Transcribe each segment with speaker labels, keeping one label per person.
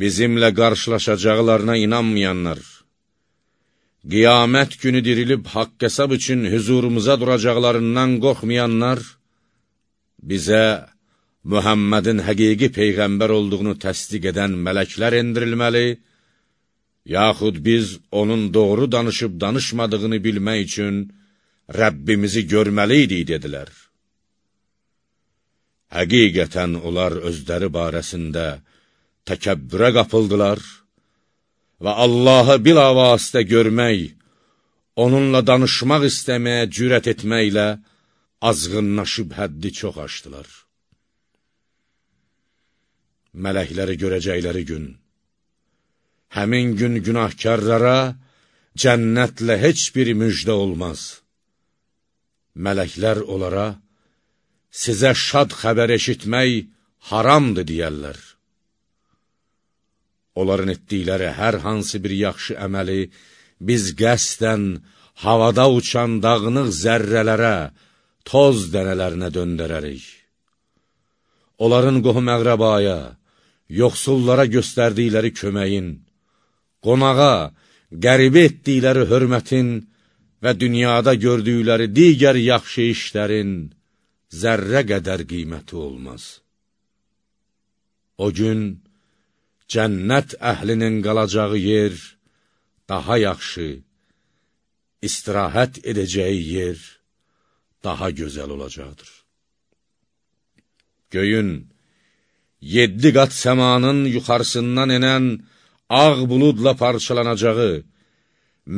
Speaker 1: bizimlə qarşılaşacaqlarına inanmayanlar, qiyamət günü dirilib haqq hesab üçün hüzurumuza duracaqlarından qorxmayanlar, bizə Mühəmmədin həqiqi Peyğəmbər olduğunu təsdiq edən mələklər endirilməli, yaxud biz onun doğru danışıb danışmadığını bilmək üçün Rəbbimizi görməli idik, dedilər. Həqiqətən onlar özləri barəsində təkəbbürə qapıldılar və Allahı bilavasitə görmək, onunla danışmaq istəməyə cürət etməklə azğınlaşıb həddi çox aşdılar. Mələkləri görəcəkləri gün, həmin gün günahkarlara cənnətlə heç bir müjdə olmaz. Mələklər onlara, sizə şad xəbər eşitmək haramdır deyərlər. Onların etdikləri hər hansı bir yaxşı əməli biz qəsdən havada uçan dağınıq zərrələrə, toz dənələrinə döndərərik. Onların qohum əqrəbaya, yoxsullara göstərdikləri köməyin, qonağa, qəribə etdikləri hörmətin və dünyada gördükləri digər yaxşı işlərin zərrə qədər qiyməti olmaz. O gün, cənnət əhlinin qalacağı yer daha yaxşı, istirahət edəcəyi yer daha gözəl olacaqdır. Göyün, yeddi qat səmanın yuxarısından enən ağ buludla parçalanacağı,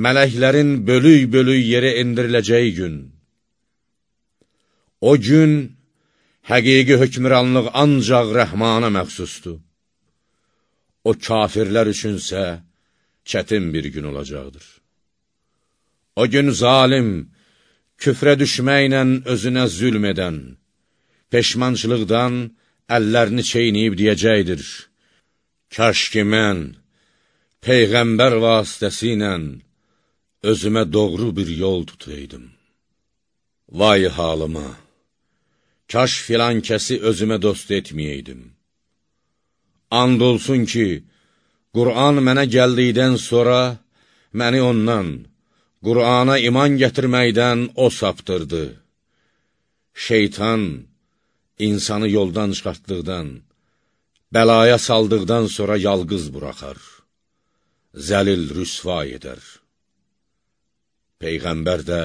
Speaker 1: mələklərin bölük-bölük yerə endiriləcəyi gün, o gün həqiqi hökmüranlıq ancaq rəhmana məxsusdur o kafirlər üçünsə çətin bir gün olacaqdır. O gün zalim, küfrə düşməklə özünə zülm edən, peşmançılıqdan əllərini çeynəyib deyəcəkdir, Kaş ki mən, Peyğəmbər vasitəsi ilə özümə doğru bir yol tutaydım. Vay halıma! Kaş filan kəsi özümə dost etməyəydim. And olsun ki, Qur'an mənə gəldikdən sonra məni ondan, Qur'ana iman gətirməkdən o saptırdı. Şeytan insanı yoldan çıxartdıqdan, bəlaya saldıqdan sonra yalqız buraxar, zəlil rüsva edər. Peyğəmbər də,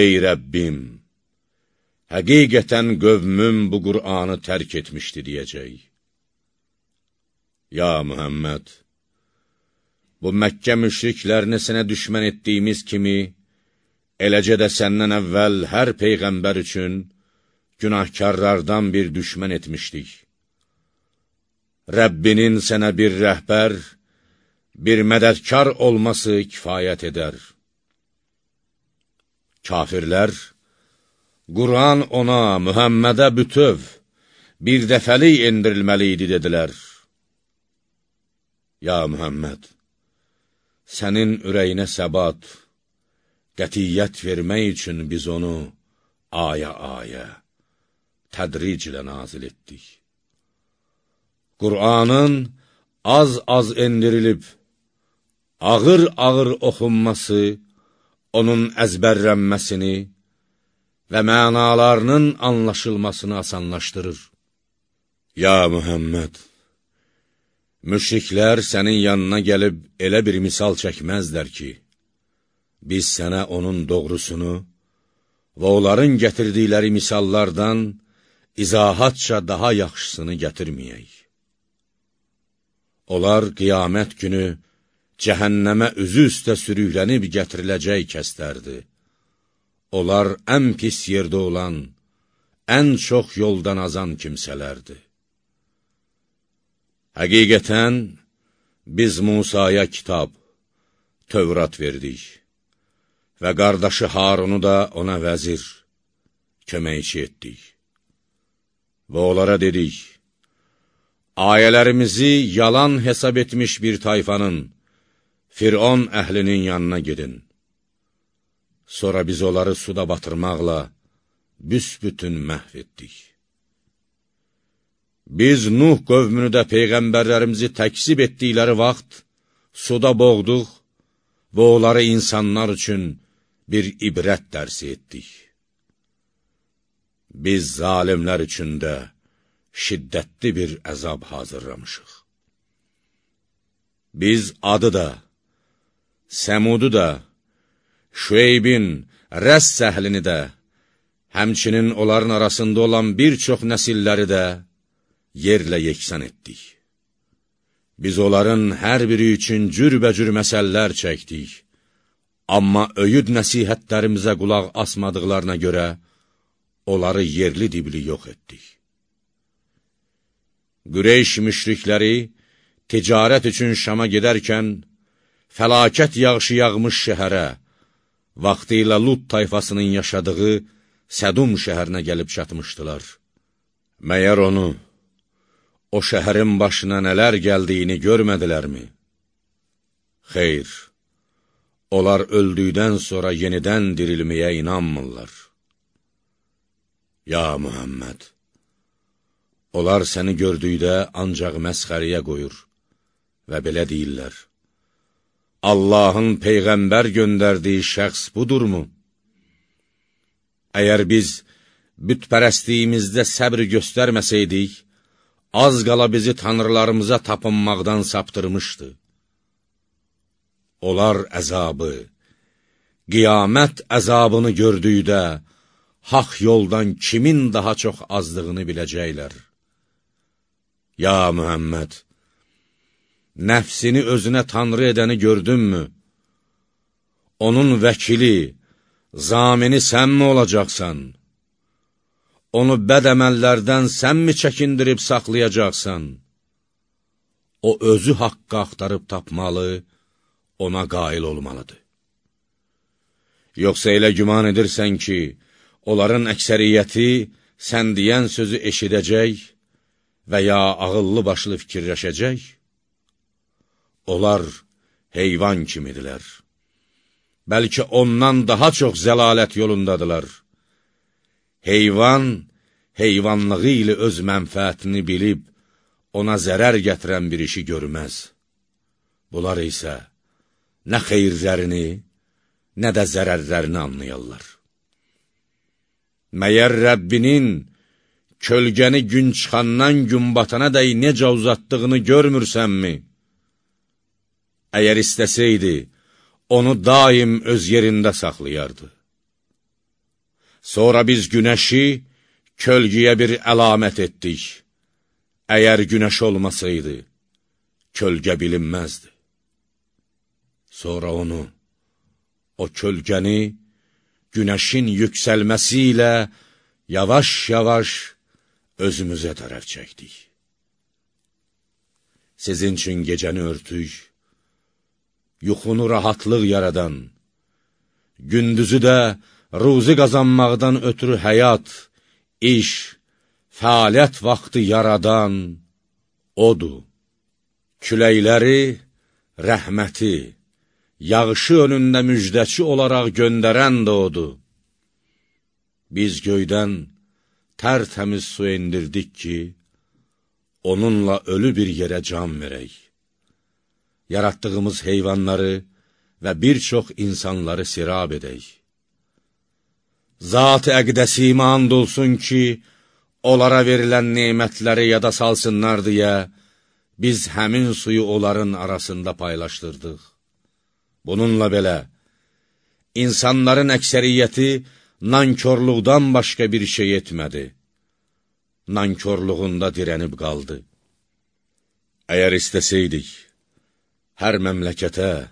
Speaker 1: ey Rəbbim, həqiqətən qövmüm bu Qur'anı tərk etmişdi, deyəcək. Ya Mühəmməd, bu Məkkə müşriklərini sənə düşmən etdiyimiz kimi, eləcə də səndən əvvəl hər Peyğəmbər üçün günahkarlardan bir düşmən etmişdik. Rəbbinin sənə bir rəhbər, bir mədədkar olması kifayət edər. Kafirlər, Quran ona, Mühəmmədə bütöv, bir dəfəlik endirilməli idi, dedilər. Ya Mühəmməd, sənin ürəyinə səbat, qətiyyət vermək üçün biz onu aya-aya, tədriclə nazil etdik. Qur'anın az-az endirilib, ağır-ağır oxunması, onun əzbərlənməsini və mənalarının anlaşılmasını asanlaşdırır. Ya Mühəmməd! Müşriklər sənin yanına gəlib elə bir misal çəkməzlər ki, biz sənə onun doğrusunu və onların gətirdikləri misallardan izahatça daha yaxşısını gətirməyək. Onlar qiyamət günü cəhənnəmə üzü üstə sürüklənib gətiriləcək kəslərdir. Onlar ən pis yerdə olan, ən çox yoldan azan kimsələrdir. Həqiqətən, biz Musaya kitab, Tövrat verdik və qardaşı Harunu da ona vəzir, köməkçi etdik. Və onlara dedik, ayələrimizi yalan hesab etmiş bir tayfanın, Firon əhlinin yanına gedin. Sonra biz onları suda batırmaqla büsbütün məhv etdik. Biz Nuh qövmünü də peyğəmbərlərimizi təksib etdikləri vaxt suda boğduq və onları insanlar üçün bir ibrət dərsi etdik. Biz zalimlər üçün də şiddətli bir əzab hazırlamışıq. Biz adı da, Səmudu da, Şüeybin, Rəs səhlini də, həmçinin onların arasında olan bir çox nəsilləri də yerlə yeksan etdik. Biz onların hər biri üçün cürbəcür məsəllər çəkdik, amma öyüd nəsihətlərimizə qulaq asmadıqlarına görə onları yerli dibli yox etdik. Qüreyş müşrikləri ticarət üçün Şama gedərkən, fəlakət yağışı yağmış şəhərə, vaxtı ilə Lut tayfasının yaşadığı Sədum şəhərinə gəlib çatmışdılar. Məyər onu, o şəhərin başına nələr gəldiyini görmədilərmi? Xeyr, onlar öldükdən sonra yenidən dirilməyə inanmırlar. Ya Muhammed! Onlar səni gördükdə ancaq məsxəriyə qoyur və belə deyirlər. Allahın Peyğəmbər göndərdiyi şəxs budurmu? Əgər biz bütpərəstliyimizdə səbr göstərməsəydik, az qala bizi tanrılarımıza tapınmaqdan saptırmışdı. Onlar əzabı, qiyamət əzabını gördükdə, haq yoldan kimin daha çox azdığını biləcəklər. Ya Mühəmməd, nəfsini özünə tanrı edəni gördünmü? Onun vəkili, zamini sənmi olacaqsan? Onu bəd əməllərdən sənmi çəkindirib saxlayacaqsan? O özü haqqı axtarıb tapmalı, ona qail olmalıdır. Yoxsa elə güman edirsən ki, onların əksəriyyəti sən deyən sözü eşidəcək və ya ağıllı başlı fikirləşəcək? Onlar heyvan kimidirlər. Bəlkə ondan daha çox zəlalət yolundadılar. Heyvan, heyvanlığı ilə öz mənfəətini bilib, ona zərər gətirən bir işi görməz. Bunlar isə nə xeyirlərini, nə də zərərlərini anlayarlar. Məyər Rəbbinin kölgəni gün çıxandan gün batana dəy necə uzatdığını görmürsənmi? Əgər istəsəydi, onu daim öz yerində saxlayardı. Sonra biz günəşi kölgüyə bir əlamət etdik. Əgər günəş olmasaydı, kölgə bilinməzdi. Sonra onu, o kölgəni günəşin yüksəlməsi ilə yavaş-yavaş özümüzə tərəf çəkdik. Sizin üçün gecəni örtük, yuxunu rahatlıq yaradan, gündüzü də ruzi qazanmaqdan ötürü həyat, iş, fəaliyyət vaxtı yaradan odur. Küləkləri, rəhməti, yağışı önündə müjdəçi olaraq göndərən də odur. Biz göydən tərtəmiz su indirdik ki, onunla ölü bir yerə can verək. Yaratdığımız heyvanları və bir çox insanları sirab edək. Zat-ı əqdəsimə and olsun ki, onlara verilən neymətləri yada salsınlar deyə, biz həmin suyu onların arasında paylaşdırdıq. Bununla belə, insanların əksəriyyəti nankörluqdan başqa bir şey etmədi. Nankörluğunda dirənib qaldı. Əgər istəsəydik, hər məmləkətə,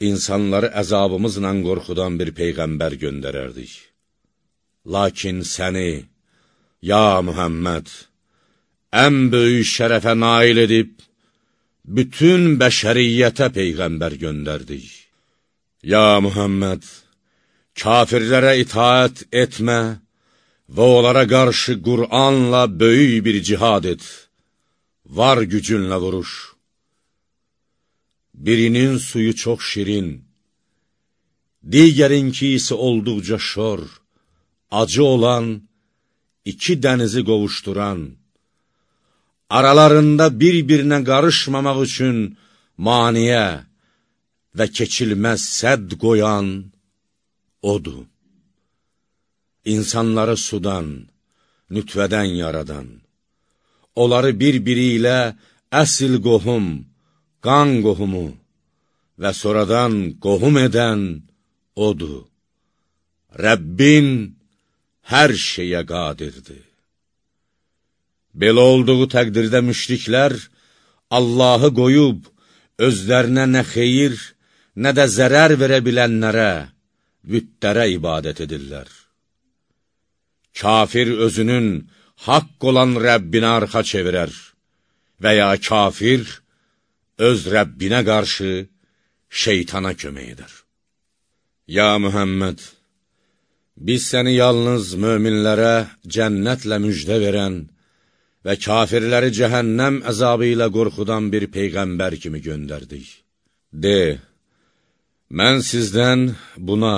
Speaker 1: insanları əzabımızla qorxudan bir peyğəmbər göndərərdik. Lakin səni, ya Mühəmməd, ən böyük şərəfə nail edib, bütün bəşəriyyətə peyğəmbər göndərdik. Ya Mühəmməd, kafirlərə itaət etmə və onlara qarşı Qur'anla böyük bir cihad et, var gücünlə vuruş. Birinin suyu çox şirin, digərinki isə olduqca şor, acı olan, iki dənizi qovuşduran, aralarında bir-birinə qarışmamaq üçün maniyə və keçilməz sədd qoyan odur. İnsanları sudan, nütvədən yaradan, onları bir-biri ilə əsl qohum, qan qohumu və sonradan qohum edən odur. Rəbbin hər şeyə qadirdir. Belə olduğu təqdirdə müşriklər Allahı qoyub, özlərinə nə xeyir, nə də zərər verə bilənlərə, bütlərə ibadət edirlər. Kafir özünün haqq olan Rəbbinə arxa çevirər və ya kafir öz Rəbbinə qarşı şeytana kömək edər. Ya Mühəmməd, biz səni yalnız möminlərə cənnətlə müjdə verən və kafirləri cəhənnəm əzabı ilə qorxudan bir peyğəmbər kimi göndərdik. De, mən sizdən buna,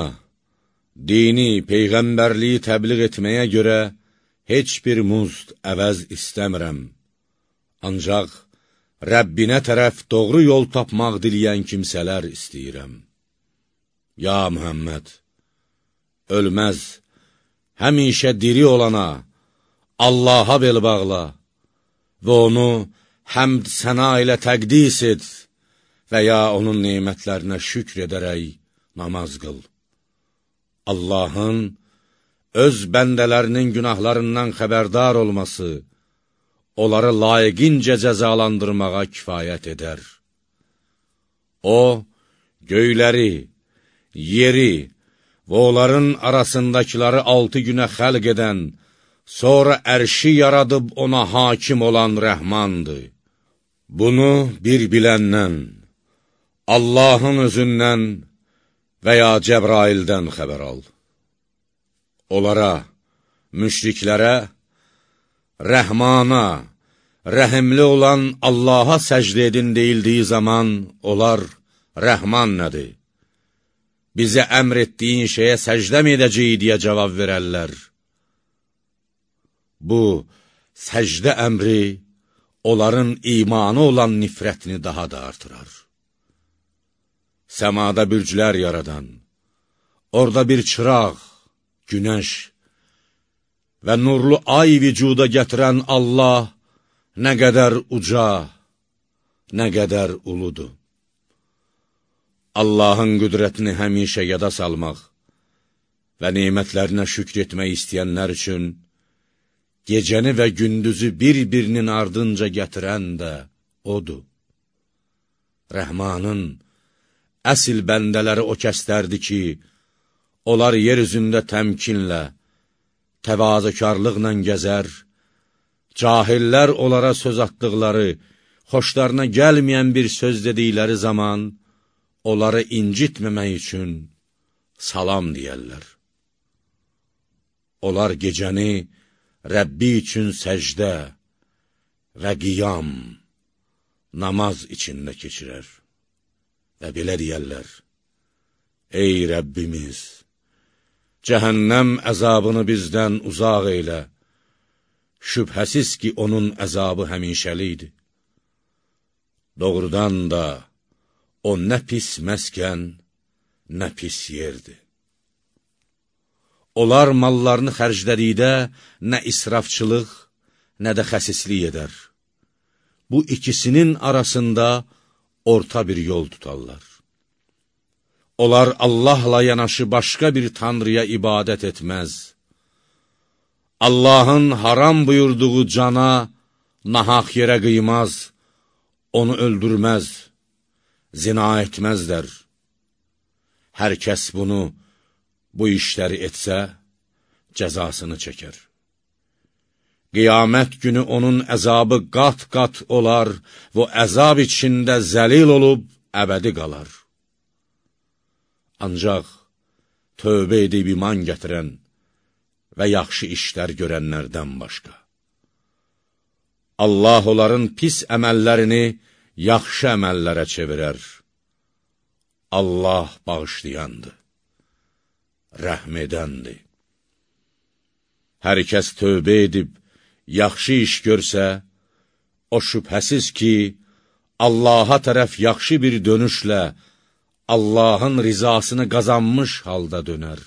Speaker 1: dini, peyğəmbərliyi təbliğ etməyə görə heç bir muzd əvəz istəmirəm. Ancaq Rəbbinə tərəf doğru yol tapmaq diləyən kimsələr istəyirəm. Ya Mühəmməd, ölməz, həmişə diri olana, Allaha bel bağla və onu həmd səna ilə təqdis et və ya onun neymətlərinə şükr edərək namaz qıl. Allahın öz bəndələrinin günahlarından xəbərdar olması, onları layiqincə cəzalandırmağa kifayət edər. O, göyləri, yeri və onların arasındakiləri altı günə xəlq edən, sonra ərşi yaradıb ona hakim olan rəhmandır. Bunu bir biləndən, Allahın özündən və ya Cəbraildən xəbər al. Onlara, müşriklərə, rəhmana, rəhimli olan Allaha səcdə edin deyildiyi zaman, onlar, rəhman nədir? Bizə əmr etdiyin şeyə səcdə mi edəcəyik deyə cavab verərlər. Bu, səcdə əmri, onların imanı olan nifrətini daha da artırar. Səmada bürclər yaradan, orada bir çıraq, günəş və nurlu ay vücuda gətirən Allah nə qədər uca, nə qədər uludur. Allahın qüdrətini həmişə yada salmaq və neymətlərinə şükr etmək istəyənlər üçün gecəni və gündüzü bir-birinin ardınca gətirən də odur. Rəhmanın əsil bəndələri o kəslərdi ki, onlar yer üzündə təmkinlə, təvazökarlıqla gəzər, cahillər onlara söz atdıqları, xoşlarına gəlməyən bir söz dedikləri zaman, onları incitməmək üçün salam deyərlər. Onlar gecəni Rəbbi üçün səcdə və qiyam, namaz içində keçirər və belə deyərlər, Ey Rəbbimiz! Cəhənnəm əzabını bizdən uzaq eylə. Şübhəsiz ki, onun əzabı həmişəlidir. Doğrudan da, o nə pis məskən, nə pis yerdir. Onlar mallarını xərclədikdə nə israfçılıq, nə də xəsislik edər. Bu ikisinin arasında orta bir yol tutarlar. Onlar Allahla yanaşı başqa bir tanrıya ibadət etməz. Allahın haram buyurduğu cana nahaq yerə qıymaz, onu öldürməz, zina etməzlər. Hər kəs bunu, bu işləri etsə, cəzasını çəkər. Qiyamət günü onun əzabı qat-qat olar və əzab içində zəlil olub əbədi qalar. Ancaq tövbə edib iman gətirən və yaxşı işlər görənlərdən başqa. Allah onların pis əməllərini yaxşı əməllərə çevirər. Allah bağışlayandır, rəhm edəndir. Hər kəs tövbə edib, yaxşı iş görsə, O şübhəsiz ki, Allaha tərəf yaxşı bir dönüşlə Allahın rizasını qazanmış halda dönər.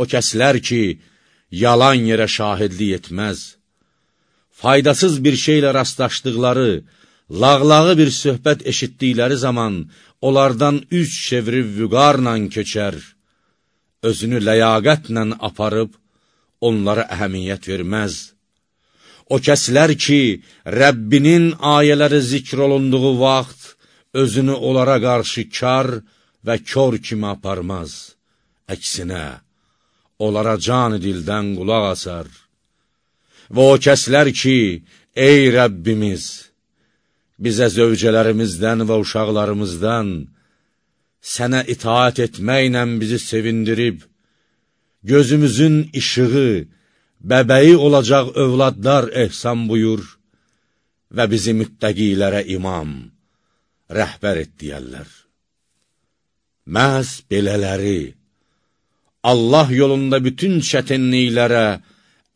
Speaker 1: O kəslər ki, yalan yerə şahidlik etməz, faydasız bir şeylə rastlaşdıqları, lağlağı bir söhbət eşitdikləri zaman onlardan üç çevirib vüqarla keçər, özünü ləyaqətlə aparıb, onlara əhəmiyyət verməz. O kəslər ki, Rəbbinin ayələri zikr olunduğu vaxt, özünü onlara qarşı kar və kör kimi aparmaz. Əksinə, onlara can dildən qulaq asar. Və o kəslər ki, ey Rəbbimiz, bizə zövcələrimizdən və uşaqlarımızdan, sənə itaat etməklə bizi sevindirib, gözümüzün işığı, bəbəyi olacaq övladlar ehsan buyur və bizi müttəqilərə imam, rəhbər et deyərlər. Məhz belələri, Allah yolunda bütün çətinliklərə,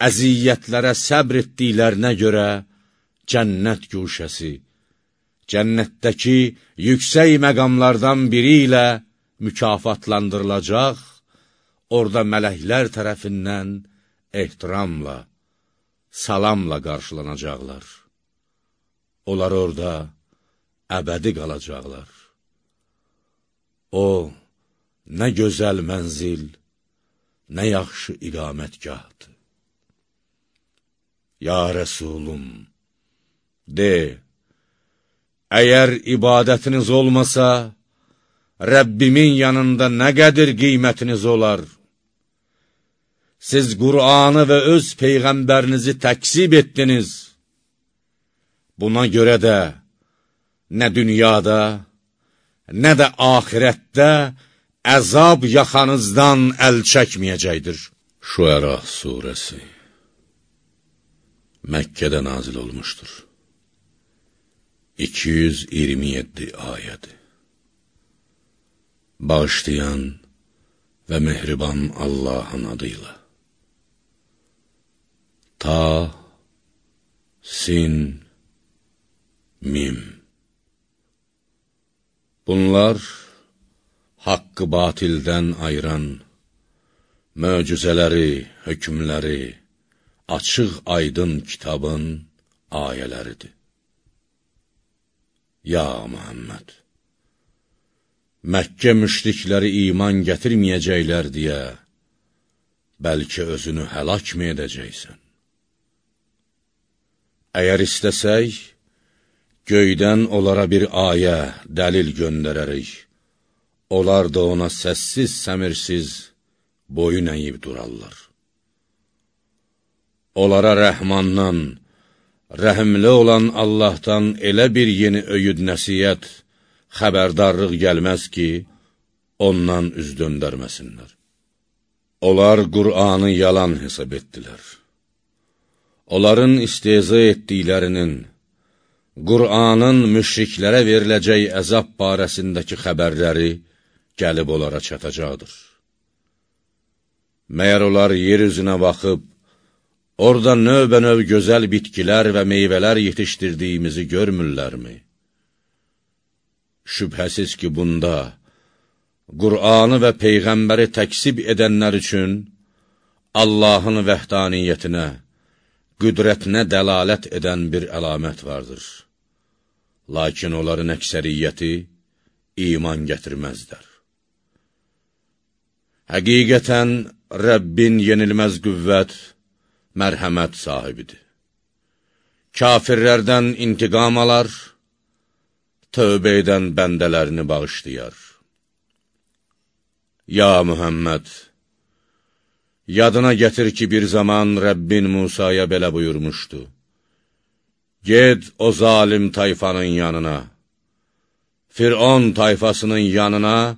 Speaker 1: əziyyətlərə səbr etdiklərinə görə cənnət güşəsi, cənnətdəki yüksək məqamlardan biri ilə mükafatlandırılacaq, orada mələklər tərəfindən ehtiramla, salamla qarşılanacaqlar. Onlar orada əbədi qalacaqlar. O, nə gözəl mənzil, nə yaxşı iqamətgahdır. Ya Rəsulum, de, əgər ibadətiniz olmasa, Rəbbimin yanında nə qədir qiymətiniz olar? Siz Qur'anı və öz Peyğəmbərinizi təksib etdiniz. Buna görə də nə dünyada, nə də ahirətdə əzab yaxanızdan əl çəkməyəcəkdir. Şüəra surəsi Məkkədə nazil olmuşdur. 227 ayədir. Bağışlayan və mehriban Allahın adıyla. Ta, sin, mim. Bunlar haqqı batildən ayıran, möcüzələri, hökmləri, açıq aydın kitabın ayələridir. Ya Muhammed! Məkkə müşrikləri iman gətirməyəcəklər deyə, bəlkə özünü həlak mı edəcəksən? Əgər istəsək, göydən onlara bir ayə, dəlil göndərərik. Onlar da ona səssiz, səmirsiz boyun əyib durarlar. Onlara rəhmandan, rəhimli olan Allahdan elə bir yeni öyüd nəsiyyət, xəbərdarlıq gəlməz ki, ondan üz döndərməsinlər. Onlar Qur'anı yalan hesab etdilər. Onların isteza etdiklərinin, Qur'anın müşriklərə veriləcək əzab barəsindəki xəbərləri gəlib onlara çatacaqdır. Məyər onlar yer üzünə baxıb, orada növbə-növ gözəl bitkilər və meyvələr yetişdirdiyimizi görmürlərmi? Şübhəsiz ki, bunda Qur'anı və Peyğəmbəri təksib edənlər üçün Allahın vəhdaniyyətinə, qüdrətinə dəlalət edən bir əlamət vardır. Lakin onların əksəriyyəti iman gətirməzlər. Həqiqətən, Rəbbin yenilməz qüvvət, mərhəmət sahibidir. Kafirlərdən intiqam alar, tövbə edən bəndələrini bağışlayar. Ya Mühəmməd, yadına gətir ki, bir zaman Rəbbin Musaya belə buyurmuşdu. Ged o zalim tayfanın yanına, Firon tayfasının yanına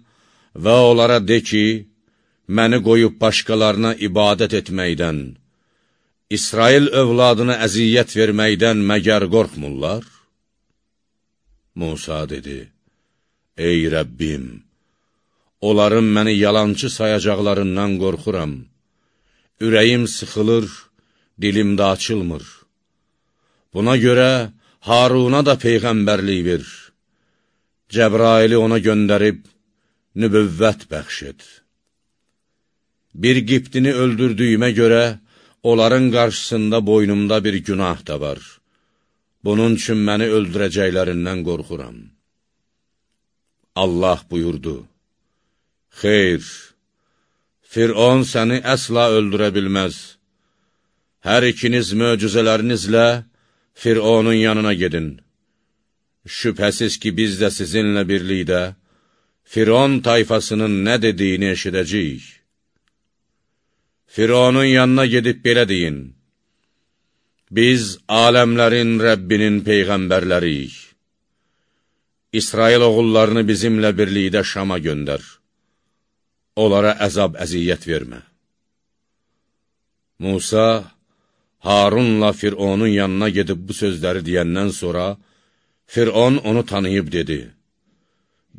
Speaker 1: və onlara de ki, məni qoyub başqalarına ibadət etməkdən, İsrail övladına əziyyət verməkdən məgər qorxmurlar? Musa dedi, Ey Rəbbim, onların məni yalancı sayacaqlarından qorxuram. Ürəyim sıxılır, dilim də açılmır. Buna görə Haruna da peyğəmbərlik ver. Cəbraili ona göndərib, nübüvvət bəxş et. Bir qiptini öldürdüyümə görə, onların qarşısında boynumda bir günah da var. Bunun üçün məni öldürəcəklərindən qorxuram. Allah buyurdu, Xeyr, Firon səni əsla öldürə bilməz. Hər ikiniz möcüzələrinizlə Fironun yanına gedin. Şübhəsiz ki, biz də sizinlə birlikdə Firon tayfasının nə dediyini eşidəcəyik. Fironun yanına gedib belə deyin, Biz aləmlərin Rəbbinin peyğəmbərləriyik. İsrail oğullarını bizimlə birlikdə Şama göndər. Onlara əzab əziyyət vermə. Musa, Harunla Fironun yanına gedib bu sözləri deyəndən sonra, Firon onu tanıyıb dedi,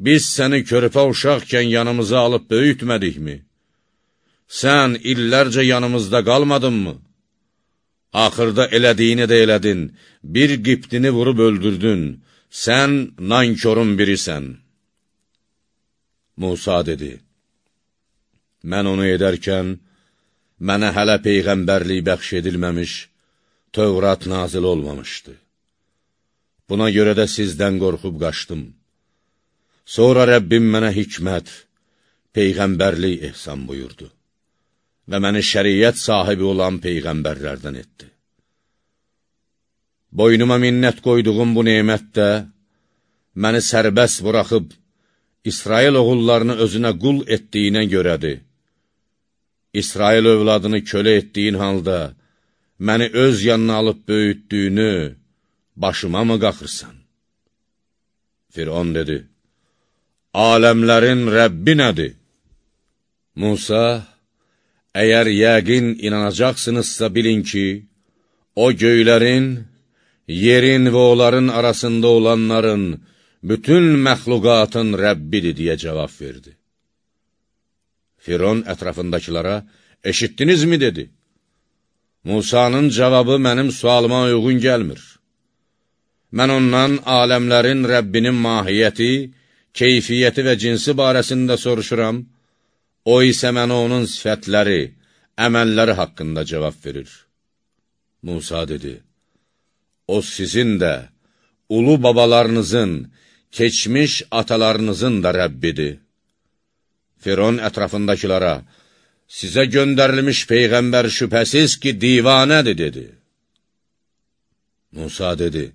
Speaker 1: Biz səni körpə uşaqkən yanımıza alıb böyütmədikmi? Sən illərcə yanımızda qalmadınmı? Axırda elədiyini də elədin, bir qiptini vurub öldürdün, sən nankorun birisən. Musa dedi, mən onu edərkən, mənə hələ peyğəmbərlik bəxş edilməmiş, Tövrat nazil olmamışdı. Buna görə də sizdən qorxub qaçdım. Sonra Rəbbim mənə hikmət, peyğəmbərlik ehsan buyurdu və məni şəriyyət sahibi olan peyğəmbərlərdən etdi. Boynuma minnət qoyduğum bu neymət də məni sərbəst buraxıb, İsrail oğullarını özünə qul etdiyinə görədir. İsrail övladını kölə etdiyin halda, məni öz yanına alıb böyütdüyünü başıma mı qaxırsan? Firon dedi, Aləmlərin Rəbbi nədir? Musa, əgər yəqin inanacaqsınızsa bilin ki, o göylərin, yerin və onların arasında olanların, bütün məxluqatın Rəbbidir, deyə cavab verdi. Firon ətrafındakılara, eşitdinizmi, dedi. Musanın cavabı mənim sualıma uyğun gəlmir. Mən ondan aləmlərin Rəbbinin mahiyyəti, keyfiyyəti və cinsi barəsində soruşuram, o isə mənə onun sifətləri, əməlləri haqqında cavab verir. Musa dedi, o sizin də, ulu babalarınızın, keçmiş atalarınızın da Rəbbidir. Firon ətrafındakilara, sizə göndərilmiş Peyğəmbər şübhəsiz ki, divanədir, dedi. Musa dedi,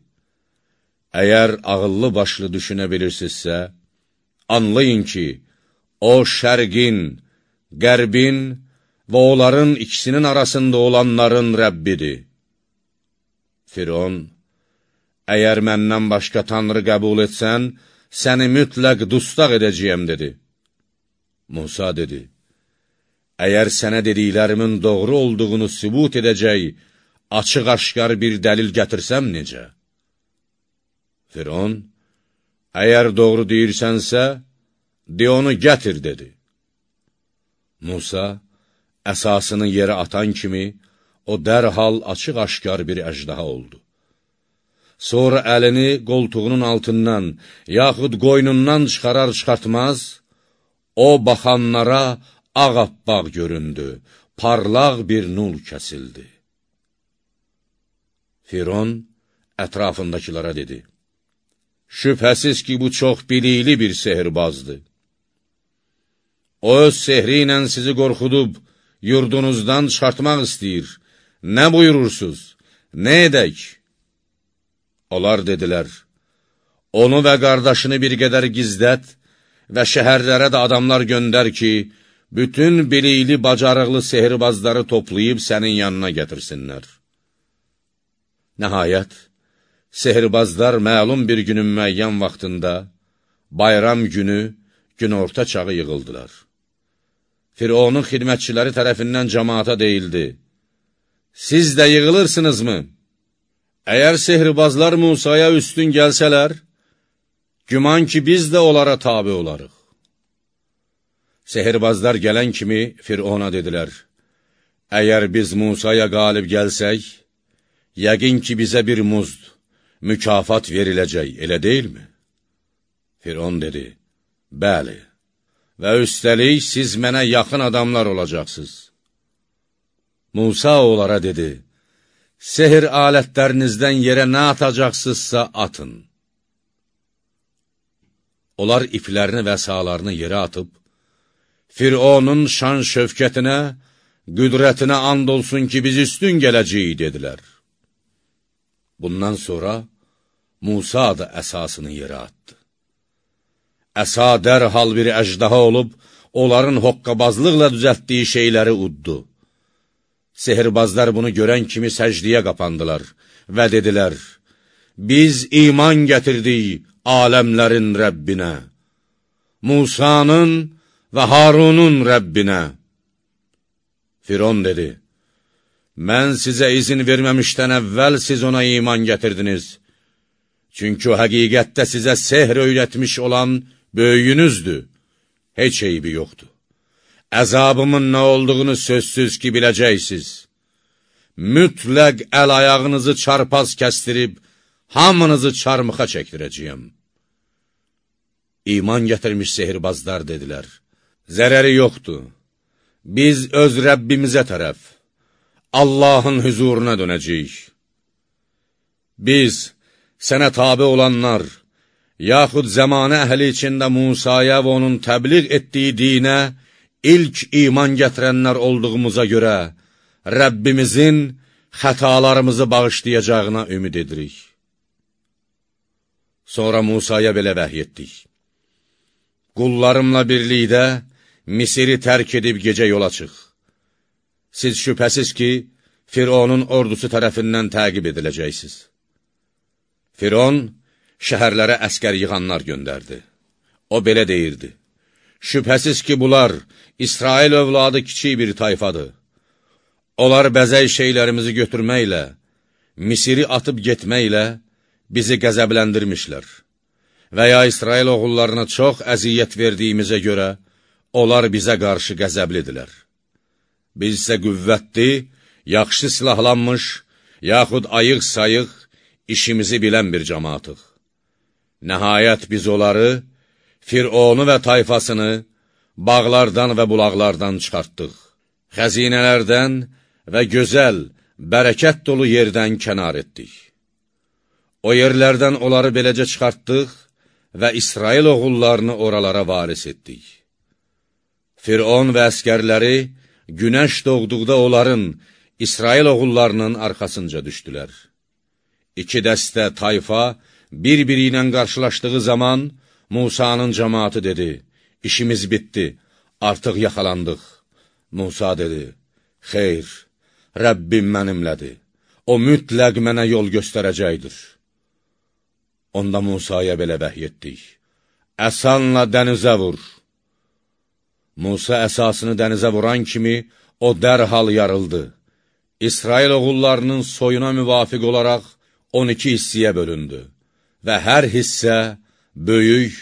Speaker 1: əgər ağıllı başlı düşünə bilirsinizsə, anlayın ki, o şərqin, qərbin və onların ikisinin arasında olanların Rəbbidir. Firon, əgər məndən başqa tanrı qəbul etsən, səni mütləq dustaq edəcəyəm, dedi. Musa dedi, əgər sənə dediklərimin doğru olduğunu sübut edəcək, açıq-aşkar bir dəlil gətirsəm necə? Firon, əgər doğru deyirsənsə, de onu gətir, dedi. Musa, əsasını yerə atan kimi, o dərhal açıq-aşkar bir əjdaha oldu. Sonra əlini qoltuğunun altından, yaxud qoynundan çıxarar-çıxartmaz, o baxanlara ağappaq göründü, parlaq bir nul kəsildi. Firon ətrafındakilara dedi, Şübhəsiz ki, bu çox bilikli bir sehirbazdır. O öz sehri ilə sizi qorxudub, yurdunuzdan çıxartmaq istəyir. Nə buyurursuz? Nə edək? Onlar dedilər, onu və qardaşını bir qədər gizlət və şəhərlərə də adamlar göndər ki, bütün bilikli, bacarıqlı sehirbazları toplayıb sənin yanına gətirsinlər. Nəhayət, sehirbazlar məlum bir günün müəyyən vaxtında, bayram günü, günorta çağı yığıldılar. Fironun xidmətçiləri tərəfindən cəmaata deyildi, Siz də yığılırsınızmı? Əgər sehirbazlar Musaya üstün gəlsələr, güman ki, biz də onlara tabi olarıq. Sehirbazlar gələn kimi Firona dedilər, Əgər biz Musaya qalib gəlsək, yəqin ki, bizə bir muzd, mükafat veriləcək, elə deyilmi? Firon dedi, bəli, və üstəlik siz mənə yaxın adamlar olacaqsınız. Musa onlara dedi, Sehr alətlərinizdən yerə nə atacaqsınızsa atın. Onlar iplərini və salarını yerə atıb, Fironun şan şövkətinə, qüdrətinə and olsun ki, biz üstün gələcəyik, dedilər. Bundan sonra Musa da əsasını yerə atdı. Əsa dərhal bir əjdaha olub, onların hoqqabazlıqla düzəltdiyi şeyləri uddu. Sehirbazlar bunu görən kimi səcdiyə qapandılar və dedilər, Biz iman gətirdik aləmlərin Rəbbinə, Musanın və Harunun Rəbbinə. Firon dedi, Mən sizə izin verməmişdən əvvəl siz ona iman gətirdiniz. Çünki o həqiqətdə sizə sehr öyrətmiş olan böyüyünüzdür, heç eybi yoxdur əzabımın nə olduğunu sözsüz ki, biləcəksiniz. Mütləq əl-ayağınızı çarpaz kəstirib, hamınızı çarmıxa çəkdirəcəyəm. İman gətirmiş sehirbazlar dedilər, zərəri yoxdur, biz öz Rəbbimizə tərəf, Allahın hüzuruna dönəcəyik. Biz, sənə tabi olanlar, yaxud zəmanə əhli içində Musaya və onun təbliğ etdiyi dinə, ilk iman gətirənlər olduğumuza görə Rəbbimizin xətalarımızı bağışlayacağına ümid edirik. Sonra Musaya belə vəhy etdik. Qullarımla birlikdə Misiri tərk edib gecə yola çıx. Siz şübhəsiz ki, Fironun ordusu tərəfindən təqib ediləcəksiniz. Firon şəhərlərə əskər yığanlar göndərdi. O belə deyirdi. Şübhəsiz ki, bunlar İsrail övladı kiçik bir tayfadır. Onlar bəzək şeylərimizi götürməklə, Misiri atıb getməklə bizi qəzəbləndirmişlər. Və ya İsrail oğullarına çox əziyyət verdiyimizə görə, onlar bizə qarşı qəzəblidirlər. Biz isə qüvvətli, yaxşı silahlanmış, yaxud ayıq-sayıq, işimizi bilən bir cəmaatıq. Nəhayət biz onları, Fironu və tayfasını bağlardan və bulaqlardan çıxartdıq. Xəzinələrdən və gözəl, bərəkət dolu yerdən kənar etdik. O yerlərdən onları beləcə çıxartdıq və İsrail oğullarını oralara varis etdik. Firon və əskərləri günəş doğduqda onların, İsrail oğullarının arxasınca düşdülər. İki dəstə tayfa bir-biri ilə qarşılaşdığı zaman, Musanın cəmaatı dedi, işimiz bitdi, artıq yaxalandıq. Musa dedi, xeyr, Rəbbim mənimlədir, o mütləq mənə yol göstərəcəkdir. Onda Musaya belə vəhy etdik, əsanla dənizə vur. Musa əsasını dənizə vuran kimi, o dərhal yarıldı. İsrail oğullarının soyuna müvafiq olaraq 12 hissiyə bölündü və hər hissə böyük,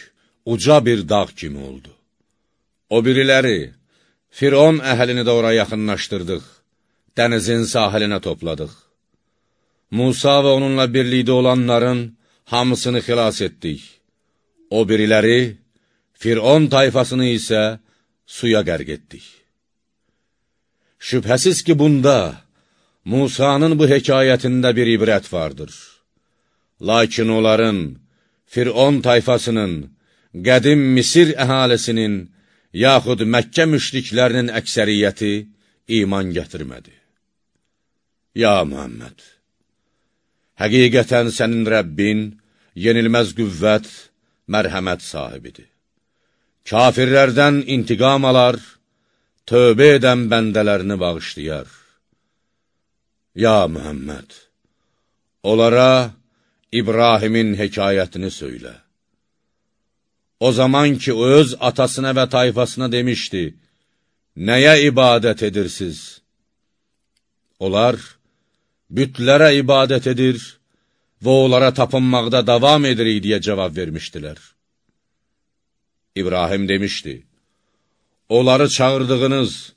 Speaker 1: uca bir dağ kimi oldu. O biriləri, Firon əhlini də ora yaxınlaşdırdıq, dənizin sahilinə topladıq. Musa və onunla birlikdə olanların hamısını xilas etdik. O biriləri, Firon tayfasını isə suya qərq etdik. Şübhəsiz ki, bunda Musanın bu hekayətində bir ibrət vardır. Lakin onların, Firon tayfasının, qədim Misir əhalisinin, yaxud Məkkə müşriklərinin əksəriyyəti iman gətirmədi. Ya Muhammed, həqiqətən sənin Rəbbin yenilməz qüvvət, mərhəmət sahibidir. Kafirlərdən intiqam alar, tövbə edən bəndələrini bağışlayar. Ya Muhammed, onlara İbrahimin hekayətini söylə. O zaman ki, öz atasına və tayfasına demişdi, nəyə ibadət edirsiniz? Onlar, bütlərə ibadət edir və onlara tapınmaqda davam edirik deyə cavab vermişdilər. İbrahim demişdi, onları çağırdığınız,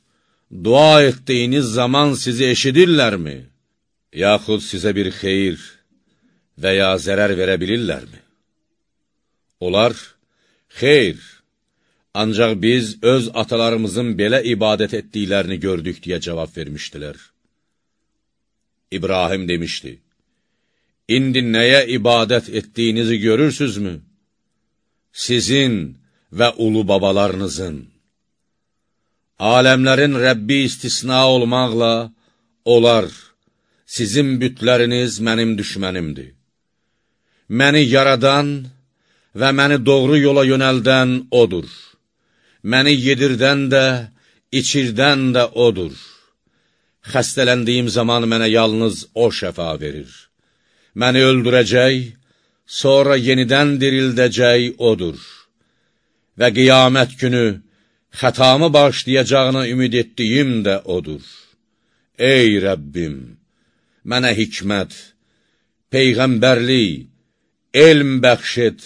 Speaker 1: dua etdiyiniz zaman sizi eşidirlərmi? yaxud sizə bir xeyir və ya zərər verə bilirlərmi? Onlar, xeyr, ancaq biz öz atalarımızın belə ibadət etdiklərini gördük deyə cavab vermişdilər. İbrahim demişdi, İndi nəyə ibadət etdiyinizi görürsünüzmü? Sizin və ulu babalarınızın. Aləmlərin Rəbbi istisna olmaqla, onlar, sizin bütləriniz mənim düşmənimdir. Məni yaradan və məni doğru yola yönəldən odur. Məni yedirdən də, içirdən də odur. Xəstələndiyim zaman mənə yalnız o şəfa verir. Məni öldürəcək, sonra yenidən dirildəcək odur. Və qiyamət günü xətamı bağışlayacağına ümid etdiyim də odur. Ey Rəbbim, mənə hikmət, peyğəmbərlik, elm bəxş et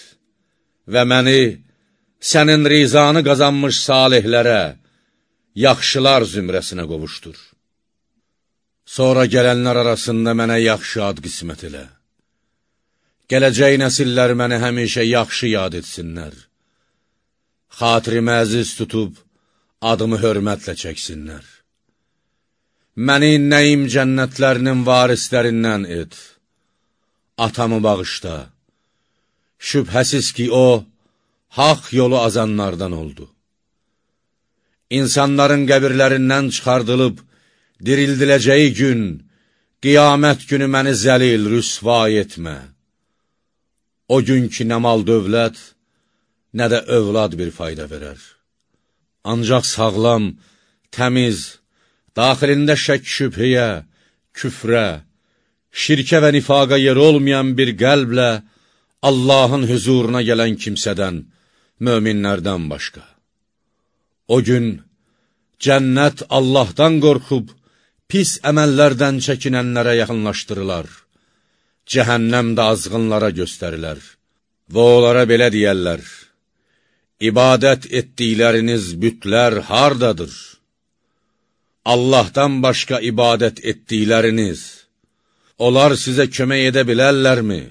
Speaker 1: və məni sənin rizanı qazanmış salihlərə, yaxşılar zümrəsinə qovuşdur. Sonra gələnlər arasında mənə yaxşı ad qismət elə. Gələcək nəsillər məni həmişə yaxşı yad etsinlər. Xatirimi əziz tutub, adımı hörmətlə çəksinlər. Məni nəyim cənnətlərinin varislərindən et. Atamı bağışda. Şübhəsiz ki, o, haq yolu azanlardan oldu. İnsanların qəbirlərindən çıxardılıb, dirildiləcəyi gün, qiyamət günü məni zəlil, rüsva etmə. O gün ki, nə mal dövlət, nə də övlad bir fayda verər. Ancaq sağlam, təmiz, daxilində şək şübhəyə, küfrə, şirkə və nifaqa yer olmayan bir qəlblə Allahın hüzuruna gələn kimsədən, möminlərdən başqa. O gün cənnət Allahdan qorxub, pis əməllərdən çəkinənlərə yaxınlaşdırılar. Cəhənnəm də azğınlara göstərilər. Və onlara belə deyərlər, İbadət etdikləriniz bütlər hardadır? Allahdan başqa ibadət etdikləriniz, onlar sizə kömək edə bilərlərmi?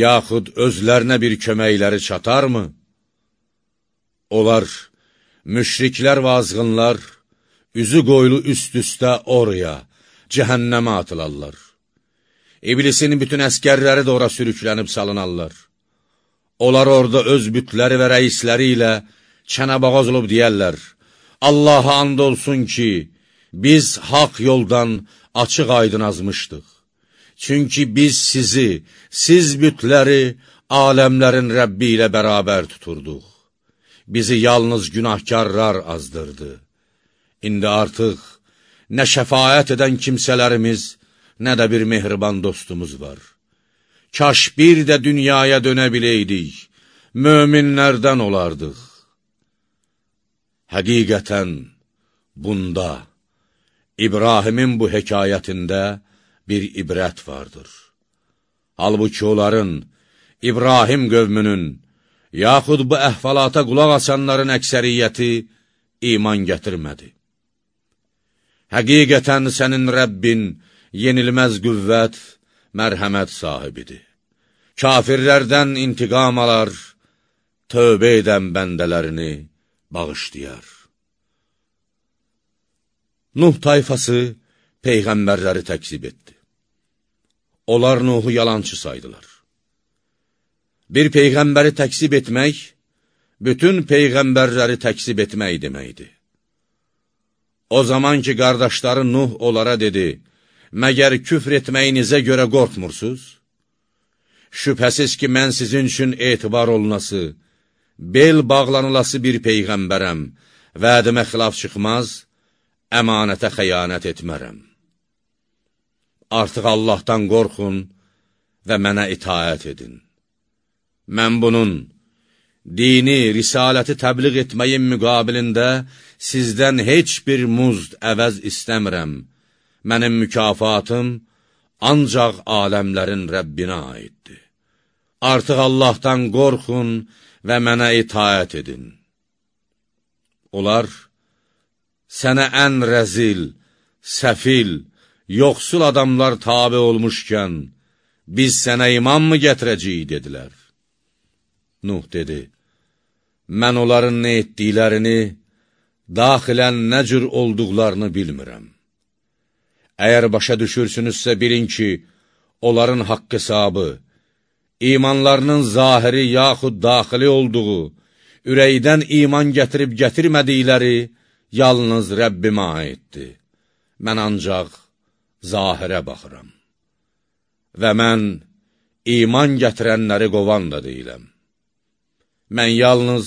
Speaker 1: Yaxud özlərinə bir köməkləri çatarmı? Onlar, müşriklər və azğınlar, üzü qoylu üst-üstə oraya, cəhənnəmə atılarlar. İblisin bütün əskərləri də ora sürüklənib salınarlar. Onlar orada öz bütləri və rəisləri ilə çənəbağaz olub deyərlər, Allaha and olsun ki, biz haq yoldan açıq aydın azmışdıq. Çünki biz sizi, siz bütləri aləmlərin Rəbbi ilə bərabər tuturduq. Bizi yalnız günahkarlar azdırdı. İndi artıq nə şəfayət edən kimsələrimiz, nə də bir mehriban dostumuz var. Kaş bir də dünyaya dönə biləydik, möminlərdən olardıq. Həqiqətən, bunda, İbrahimin bu hekayətində bir ibrət vardır. Halbuki onların, İbrahim qövmünün, yaxud bu əhvalata qulaq asanların əksəriyyəti iman gətirmədi. Həqiqətən sənin Rəbbin yenilməz qüvvət, mərhəmət sahibidir. Kafirlərdən intiqam alar, tövbə edən bəndələrini bağışlayar. Nuh tayfası Peyğəmbərləri təksib etdi. Onlar Nuhu yalancı saydılar. Bir Peyğəmbəri təksib etmək, bütün Peyğəmbərləri təksib etmək deməkdir. O zaman ki, qardaşları Nuh onlara dedi, məgər küfr etməyinizə görə qorxmursuz? Şübhəsiz ki, mən sizin üçün etibar olunası, bel bağlanılası bir peyğəmbərəm, vədimə xilaf çıxmaz, əmanətə xəyanət etmərəm. Artıq Allahdan qorxun və mənə itaət edin. Mən bunun, dini, risaləti təbliğ etməyin müqabilində sizdən heç bir muzd əvəz istəmirəm. Mənim mükafatım ancaq aləmlərin Rəbbinə aiddir. Artıq Allahdan qorxun və mənə itaət edin. Onlar, sənə ən rəzil, səfil, yoxsul adamlar tabi olmuşkən, biz sənə iman mı gətirəcəyik, dedilər. Nuh dedi, mən onların nə etdiklərini, daxilən nə cür olduqlarını bilmirəm. Əgər başa düşürsünüzsə bilin ki, onların haqq hesabı, imanlarının zahiri yaxud daxili olduğu, ürəkdən iman gətirib gətirmədikləri yalnız Rəbbimə aiddir. Mən ancaq zahirə baxıram. Və mən iman gətirənləri qovan da deyiləm. Mən yalnız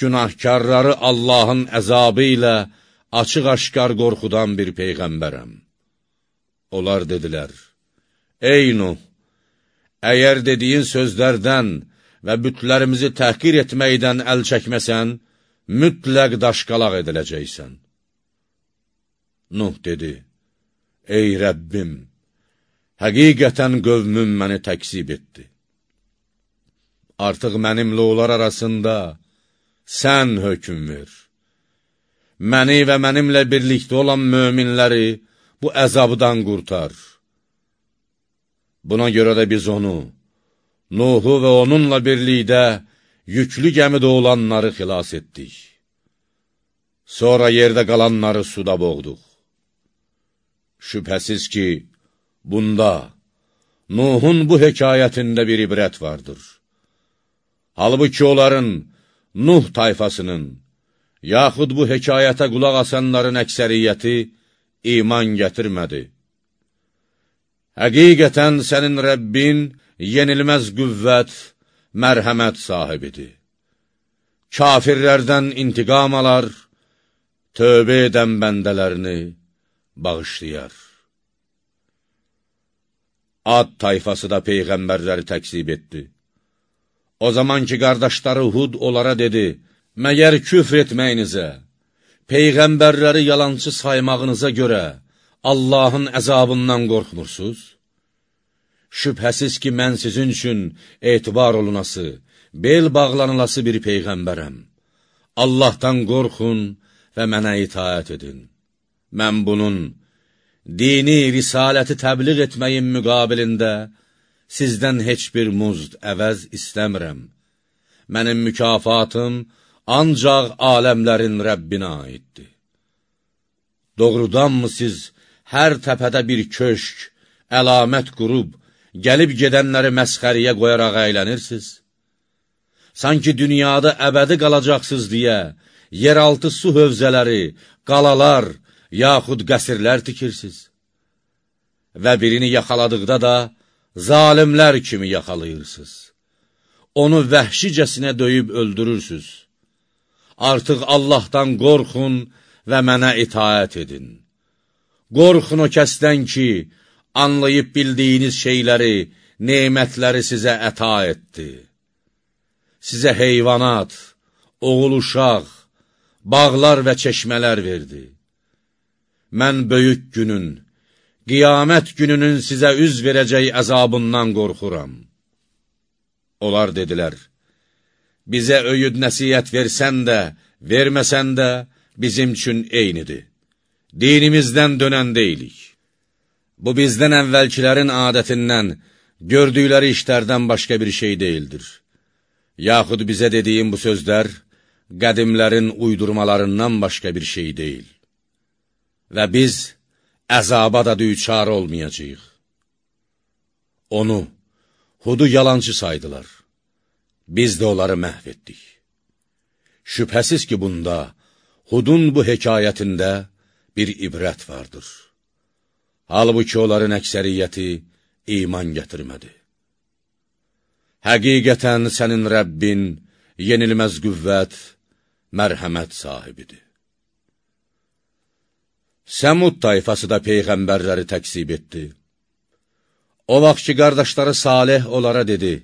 Speaker 1: günahkarları Allahın əzabı ilə açıq-aşkar qorxudan bir peyğəmbərəm. Onlar dedilər, Ey Nuh, əgər dediyin sözlərdən və bütlərimizi təhqir etməkdən əl çəkməsən, mütləq daşqalaq ediləcəksən. Nuh dedi, Ey Rəbbim, həqiqətən qövmüm məni təksib etdi. Artıq mənimlə onlar arasında sən hökum ver. Məni və mənimlə birlikdə olan möminləri bu əzabdan qurtar. Buna görə də biz onu, Nuhu və onunla birlikdə yüklü gəmidə olanları xilas etdik. Sonra yerdə qalanları suda boğduq. Şübhəsiz ki, bunda, Nuhun bu hekayətində bir ibrət vardır. Halbuki onların, Nuh tayfasının, yaxud bu hekayətə qulaq asanların əksəriyyəti iman gətirmədi. Həqiqətən sənin Rəbbin yenilməz qüvvət, mərhəmət sahibidir. Kafirlərdən intiqam alar, tövbə edən bəndələrini bağışlayar. Ad tayfası da Peyğəmbərləri təksib etdi. O zaman ki, qardaşları Hud onlara dedi, məgər küfr etməyinizə, Peyğəmbərləri yalancı saymağınıza görə Allahın əzabından qorxmursuz? Şübhəsiz ki, mən sizin üçün etibar olunası, bel bağlanılası bir Peyğəmbərəm. Allahdan qorxun və mənə itaət edin. Mən bunun dini risaləti təbliğ etməyin müqabilində sizdən heç bir muzd əvəz istəmirəm. Mənim mükafatım ancaq aləmlərin Rəbbinə aiddir. Doğrudanmı siz hər təpədə bir köşk, əlamət qurub, gəlib gedənləri məsxəriyə qoyaraq əylənirsiniz? Sanki dünyada əbədi qalacaqsınız deyə, yeraltı su hövzələri, qalalar, yaxud qəsrlər tikirsiniz. Və birini yaxaladıqda da, zalimlər kimi yaxalayırsınız. Onu vəhşicəsinə döyüb öldürürsünüz. Artıq Allahdan qorxun və mənə itaət edin. Qorxun o kəsdən ki, anlayıb bildiyiniz şeyləri, neymətləri sizə əta etdi. Sizə heyvanat, oğul uşaq, bağlar və çeşmələr verdi. Mən böyük günün, qiyamət gününün sizə üz verəcək əzabından qorxuram. Onlar dedilər, bizə öyüd nəsiyyət versən də, verməsən də, bizim üçün eynidir. Dinimizdən dönən deyilik. Bu bizdən əvvəlkilərin adətindən, gördükləri işlərdən başqa bir şey deyildir. Yaxud bizə dediyim bu sözlər, qədimlərin uydurmalarından başqa bir şey deyil. Və biz əzaba da düçar olmayacaq. Onu, Hudu yalancı saydılar. Biz də onları məhv etdik. Şübhəsiz ki, bunda, Hudun bu hekayətində bir ibrət vardır. Halbuki onların əksəriyyəti iman gətirmədi. Həqiqətən sənin Rəbbin yenilməz qüvvət, mərhəmət sahibidir. Səmud tayfası da Peyğəmbərləri təksib etdi. O vaxt ki, qardaşları Salih onlara dedi,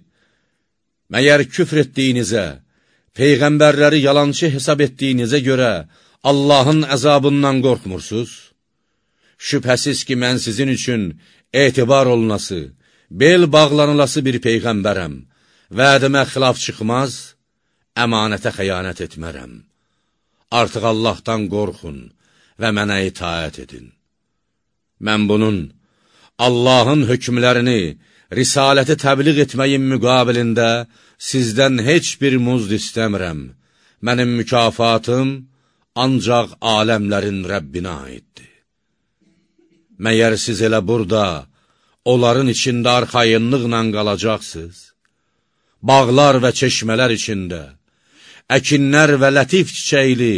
Speaker 1: Məyər küfr etdiyinizə, Peyğəmbərləri yalançı hesab etdiyinizə görə Allahın əzabından qorxmursuz? Şübhəsiz ki, mən sizin üçün etibar olunası, bel bağlanılası bir Peyğəmbərəm, vədimə xilaf çıxmaz, əmanətə xəyanət etmərəm. Artıq Allahdan qorxun və mənə itaət edin. Mən bunun Allahın hökmlərini, risaləti təbliğ etməyin müqabilində sizdən heç bir muzd istəmirəm. Mənim mükafatım ancaq aləmlərin Rəbbinə aiddir. Məyər siz elə burada, onların içində arxayınlıqla qalacaqsınız? Bağlar və çeşmələr içində, əkinlər və lətif çiçəkli,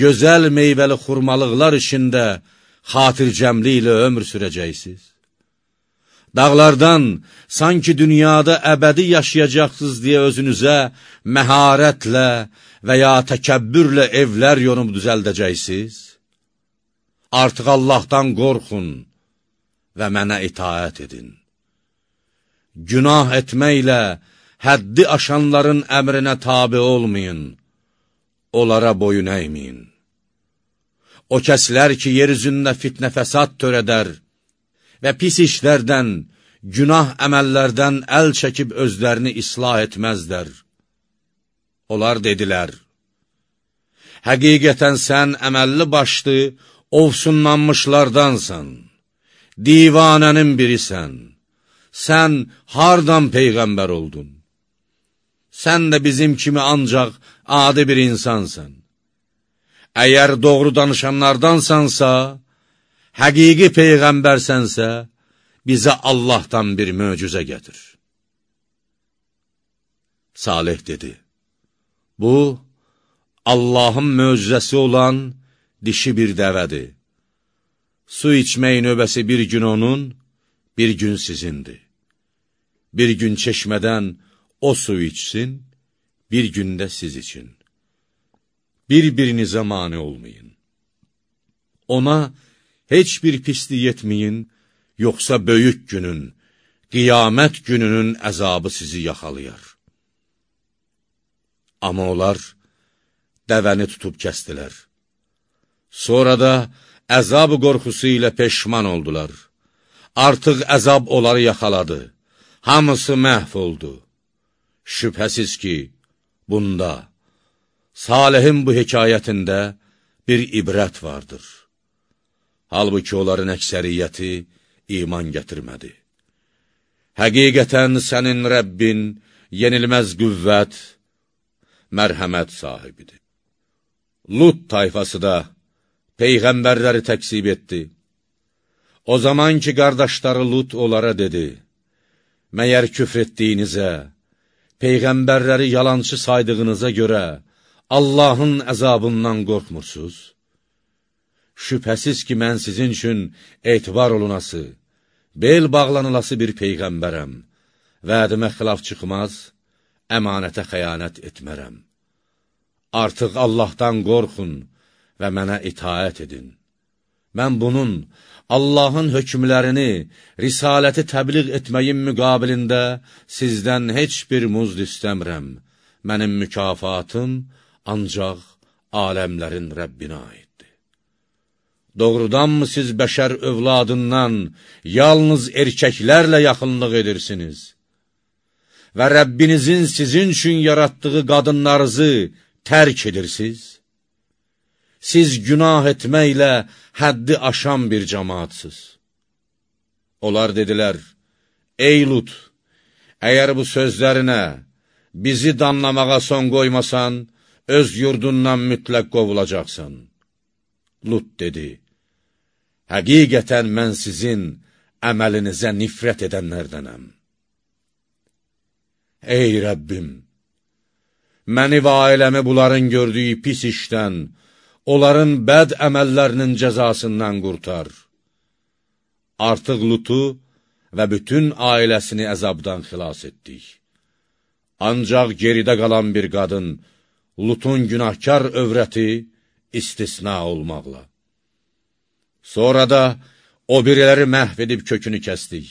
Speaker 1: gözəl meyvəli xurmalıqlar içində xatircəmli ilə ömür sürəcəksiniz. Dağlardan sanki dünyada əbədi yaşayacaqsınız deyə özünüzə məharətlə və ya təkəbbürlə evlər yonub düzəldəcəksiniz. Artıq Allahdan qorxun və mənə itaət edin. Günah etməklə həddi aşanların əmrinə tabi olmayın, onlara boyun əyməyin. O kəslər ki, yer üzündə fitnə fəsad törədər və pis işlərdən, günah əməllərdən əl çəkib özlərini islah etməzdər. Onlar dedilər, Həqiqətən sən əməlli başlı, ovsunlanmışlardansan, divanənin birisən, sən hardan Peyğəmbər oldun? Sən də bizim kimi ancaq adi bir insansan. Əgər doğru danışanlardansansa, həqiqi Peyğəmbərsənsə, bizə Allahdan bir möcüzə gətir. Salih dedi, bu, Allahın möcüzəsi olan dişi bir dəvədir. Su içmək növbəsi bir gün onun, bir gün sizindir. Bir gün çeşmədən o su içsin, bir gündə siz için. Bir-birinizə mani olmayın. Ona heç bir pislik etməyin, yoxsa böyük günün, qiyamət gününün əzabı sizi yaxalayar. Amma onlar dəvəni tutub kəstilər. Sonra da əzab qorxusu ilə peşman oldular. Artıq əzab onları yaxaladı. Hamısı məhv oldu. Şübhəsiz ki, bunda, Salihin bu hekayətində bir ibrət vardır. Halbuki onların əksəriyyəti iman gətirmədi. Həqiqətən sənin Rəbbin yenilməz qüvvət, mərhəmət sahibidir. Lut tayfası da Peyğəmbərləri təksib etdi. O zaman ki, qardaşları Lut onlara dedi, Məyər küfr etdiyinizə, Peyğəmbərləri yalancı saydığınıza görə Allahın əzabından qorxmursuz? Şübhəsiz ki, mən sizin üçün etibar olunası, bel bağlanılası bir Peyğəmbərəm, vədimə xilaf çıxmaz, əmanətə xəyanət etmərəm. Artıq Allahdan qorxun və mənə itaət edin. Mən bunun, Allahın hökmlərini, risaləti təbliğ etməyin müqabilində sizdən heç bir muzd istəmirəm. Mənim mükafatım ancaq aləmlərin Rəbbinə aiddir. Doğrudanmı siz bəşər övladından yalnız erkəklərlə yaxınlıq edirsiniz? Və Rəbbinizin sizin üçün yaratdığı qadınlarınızı tərk edirsiniz? Siz günah etməklə həddi aşan bir cəmaatsız. Onlar dedilər, Ey Lut, əgər bu sözlərinə bizi danlamağa son qoymasan, öz yurdundan mütləq qovulacaqsan. Lut dedi, Həqiqətən mən sizin əməlinizə nifrət edənlərdənəm. Ey Rəbbim! Məni və ailəmi bunların gördüyü pis işdən, onların bəd əməllərinin cəzasından qurtar. Artıq Lutu və bütün ailəsini əzabdan xilas etdik. Ancaq geridə qalan bir qadın, Lutun günahkar övrəti istisna olmaqla. Sonra da o biriləri məhv edib kökünü kəsdik.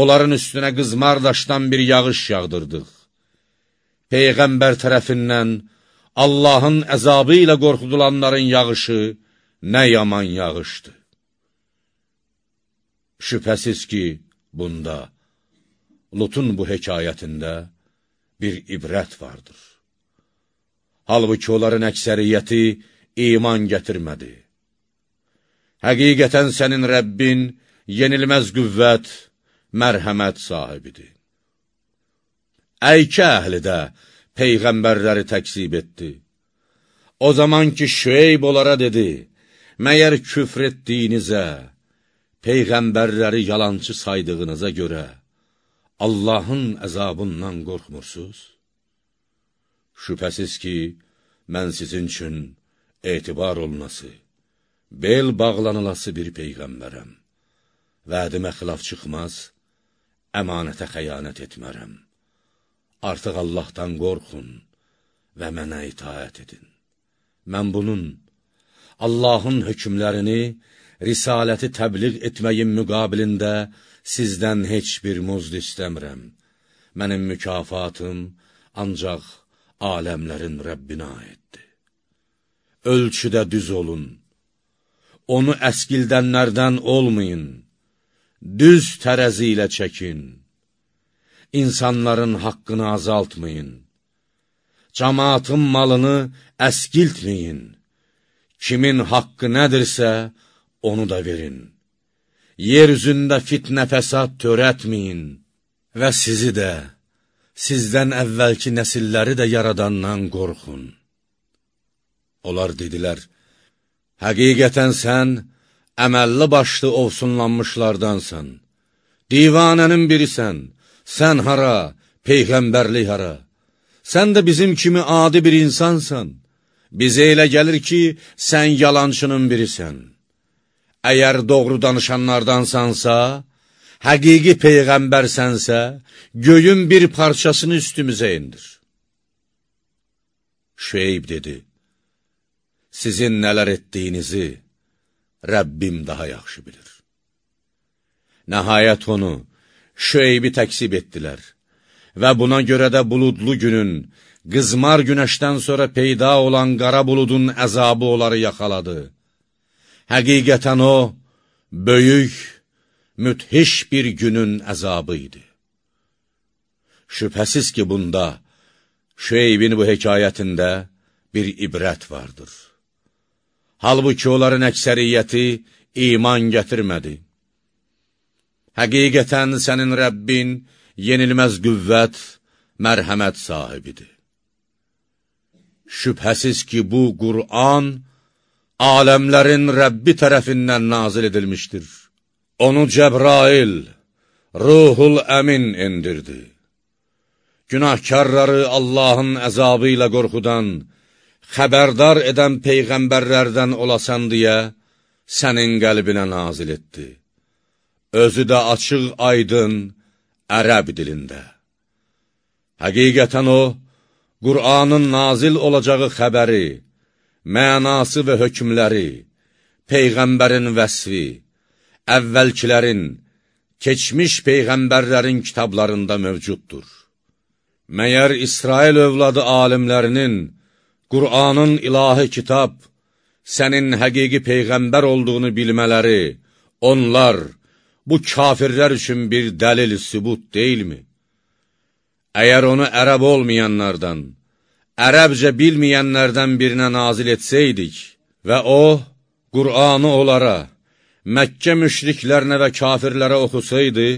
Speaker 1: Onların üstünə qızmar daşdan bir yağış yağdırdıq. Peyğəmbər tərəfindən Allahın əzabı ilə qorxudulanların yağışı nə yaman yağışdır. Şübhəsiz ki, bunda, Lutun bu hekayətində bir ibrət vardır. Halbuki onların əksəriyyəti iman gətirmədi. Həqiqətən sənin Rəbbin yenilməz qüvvət, mərhəmət sahibidir. Əykə əhli də Peyğəmbərləri təksib etdi. O zaman ki, Şüeyb onlara dedi, məyər küfr etdiyinizə, Peyğəmbərləri yalancı saydığınıza görə, Allahın əzabından qorxmursuz? Şübhəsiz ki, mən sizin üçün etibar olunası, bel bağlanılası bir Peyğəmbərəm. Vədimə xilaf çıxmaz, əmanətə xəyanət etmərəm. Artıq Allahdan qorxun və mənə itaət edin. Mən bunun, Allahın hökmlərini, risaləti təbliğ etməyin müqabilində sizdən heç bir muzd istəmirəm. Mənim mükafatım ancaq aləmlərin Rəbbinə aiddir. Ölçüdə düz olun, onu əskildənlərdən olmayın, düz tərəzi ilə çəkin, insanların haqqını azaltmayın, cəmaatın malını əskiltməyin, kimin haqqı nədirsə, onu da verin. Yer üzündə fitnə fəsad törətməyin və sizi də, sizdən əvvəlki nəsilləri də yaradandan qorxun. Onlar dedilər, həqiqətən sən əməlli başlı ovsunlanmışlardansan, divanənin birisən, sən hara, peyğəmbərlik hara, sən də bizim kimi adi bir insansan, bizə elə gəlir ki, sən yalançının birisən. Əgər doğru danışanlardansansa, həqiqi peyğəmbərsənsə, göyün bir parçasını üstümüzə indir. Şüeyb dedi, sizin nələr etdiyinizi Rəbbim daha yaxşı bilir. Nəhayət onu, Şüeybi təksib etdilər və buna görə də buludlu günün, qızmar günəşdən sonra peyda olan qara buludun əzabı onları yaxaladı. Həqiqətən o, böyük, müthiş bir günün əzabı idi. Şübhəsiz ki, bunda, Şeybin bu hekayətində bir ibrət vardır. Halbuki onların əksəriyyəti iman gətirmədi. Həqiqətən sənin Rəbbin yenilməz qüvvət, mərhəmət sahibidir. Şübhəsiz ki, bu Qur'an aləmlərin Rəbbi tərəfindən nazil edilmişdir. Onu Cəbrail, Ruhul Əmin indirdi. Günahkarları Allahın əzabı ilə qorxudan, xəbərdar edən peyğəmbərlərdən olasan deyə sənin qəlbinə nazil etdi. Özü də açıq, aydın, ərəb dilində. Həqiqətən o, Qur'anın nazil olacağı xəbəri, mənası və hökmləri, Peyğəmbərin vəsfi, əvvəlkilərin, keçmiş Peyğəmbərlərin kitablarında mövcuddur. Məyər İsrail övladı alimlərinin, Qur'anın ilahi kitab, sənin həqiqi Peyğəmbər olduğunu bilmələri, onlar, bu kafirlər üçün bir dəlil sübut deyilmi? Əgər onu ərəb olmayanlardan, ərəbcə bilməyənlərdən birinə nazil etsəydik və o, Qur'anı onlara, Məkkə müşriklərinə və kafirlərə oxusaydı,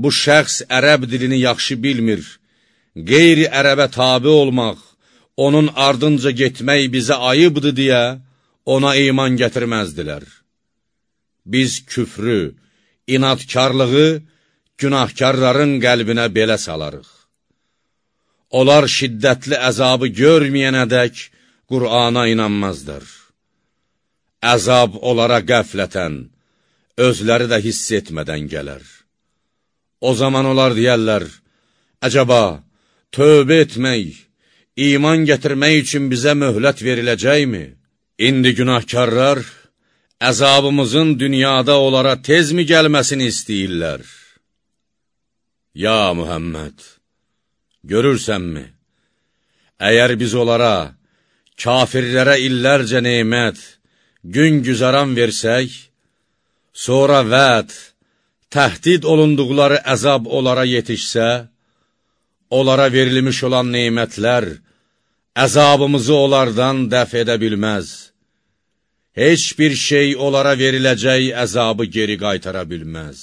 Speaker 1: bu şəxs ərəb dilini yaxşı bilmir, qeyri-ərəbə tabi olmaq, onun ardınca getmək bizə ayıbdır deyə ona iman gətirməzdilər. Biz küfrü, inadkarlığı günahkarların qəlbinə belə salarıq. Onlar şiddətli əzabı görməyənədək Qur'ana inanmazdır. Əzab onlara qəflətən, özləri də hiss etmədən gələr. O zaman onlar deyərlər, əcəba, tövbə etmək, iman gətirmək üçün bizə möhlət veriləcəkmi? İndi günahkarlar, əzabımızın dünyada onlara tezmi gəlməsini istəyirlər? Ya Mühəmməd! Görürsənmi? Əgər biz onlara, kafirlərə illərcə neymət, gün güzaran versək, sonra vəd, təhdid olunduqları əzab onlara yetişsə, onlara verilmiş olan neymətlər əzabımızı onlardan dəf edə bilməz. Heç bir şey onlara veriləcək əzabı geri qaytara bilməz.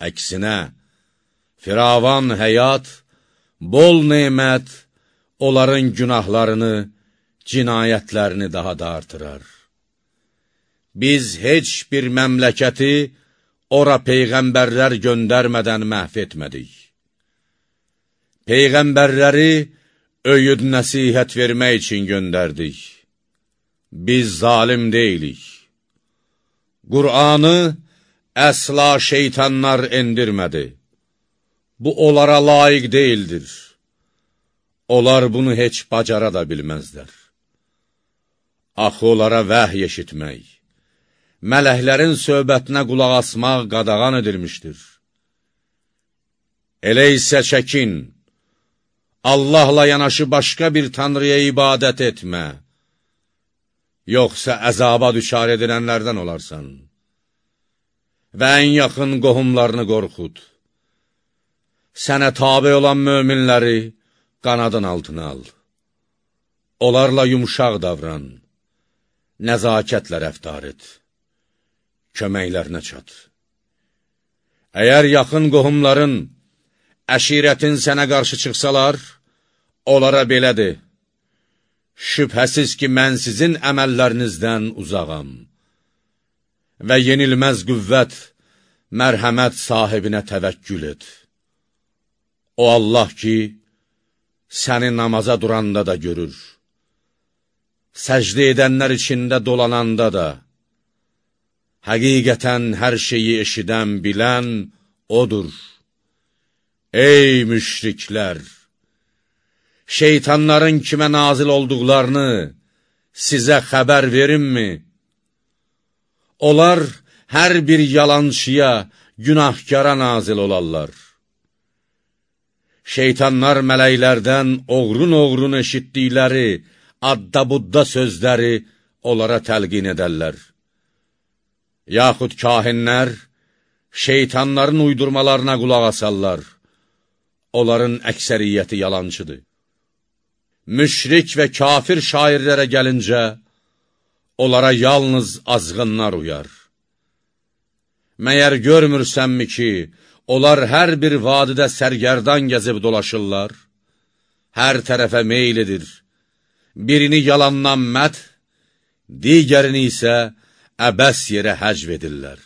Speaker 1: Əksinə, firavan həyat, bol nemət, onların günahlarını, cinayətlərini daha da artırar. Biz heç bir məmləkəti ora peyğəmbərlər göndərmədən məhv etmədik. Peyğəmbərləri öyüd nəsihət vermək üçün göndərdik. Biz zalim deyilik. Qur'anı əsla şeytanlar endirmədi. Bu, onlara layiq deyildir. Onlar bunu heç bacara da bilməzlər. Axı onlara vəhy eşitmək, mələklərin söhbətinə qulaq asmaq qadağan edilmişdir. Elə isə çəkin, Allahla yanaşı başqa bir tanrıya ibadət etmə, yoxsa əzaba düşar edilənlərdən olarsan və ən yaxın qohumlarını qorxud. Sənə tabi olan möminləri qanadın altına al. Onlarla yumuşaq davran, nəzakətlə rəftar et, köməklərinə çat. Əgər yaxın qohumların, əşirətin sənə qarşı çıxsalar, onlara belədir, şübhəsiz ki, mən sizin əməllərinizdən uzağam və yenilməz qüvvət, mərhəmət sahibinə təvəkkül et. O Allah ki, səni namaza duranda da görür, səcdə edənlər içində dolananda da, həqiqətən hər şeyi eşidən, bilən odur. Ey müşriklər! Şeytanların kimə nazil olduqlarını sizə xəbər verimmi? Onlar hər bir yalançıya, günahkara nazil olarlar. Şeytanlar mələklərdən oğrun-oğrun eşitdikləri, adda-budda sözləri onlara təlqin edərlər. Yaxud kahinlər şeytanların uydurmalarına qulaq asarlar. Onların əksəriyyəti yalancıdır. Müşrik və kafir şairlərə gəlincə, onlara yalnız azğınlar uyar. Məyər görmürsənmi ki, onlar hər bir vadidə sərgərdan gəzib dolaşırlar, hər tərəfə meyl edir, birini yalandan mət, digərini isə əbəs yerə həcv edirlər.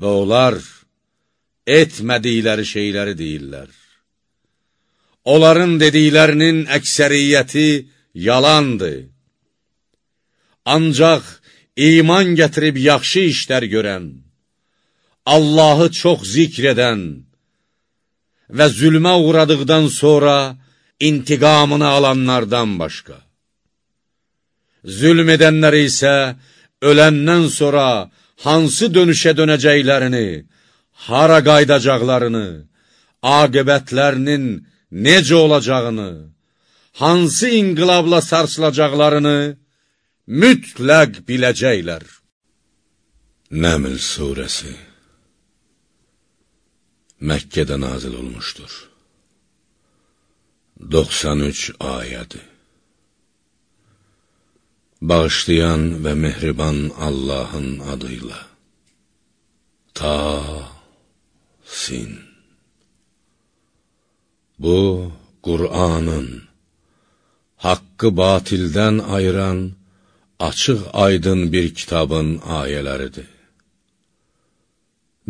Speaker 1: Və onlar etmədikləri şeyləri deyirlər. Onların dediklərinin əksəriyyəti yalandır. Ancaq iman gətirib yaxşı işlər görən, Allahı çox zikr edən və zülmə uğradıqdan sonra intiqamını alanlardan başqa. Zülm edənlər isə sonra hansı dönüşə dönəcəklərini, hara qaydacaqlarını, aqibətlərinin necə olacağını, hansı inqilabla sarsılacaqlarını mütləq biləcəklər.
Speaker 2: Nəml surəsi Məkkədə nazil olmuşdur. 93 ayədir. Bağışlayan və mehriban Allahın adıyla. Ta, sin. Bu, Qur'anın, haqqı batildən ayıran, açıq aydın bir kitabın ayələridir.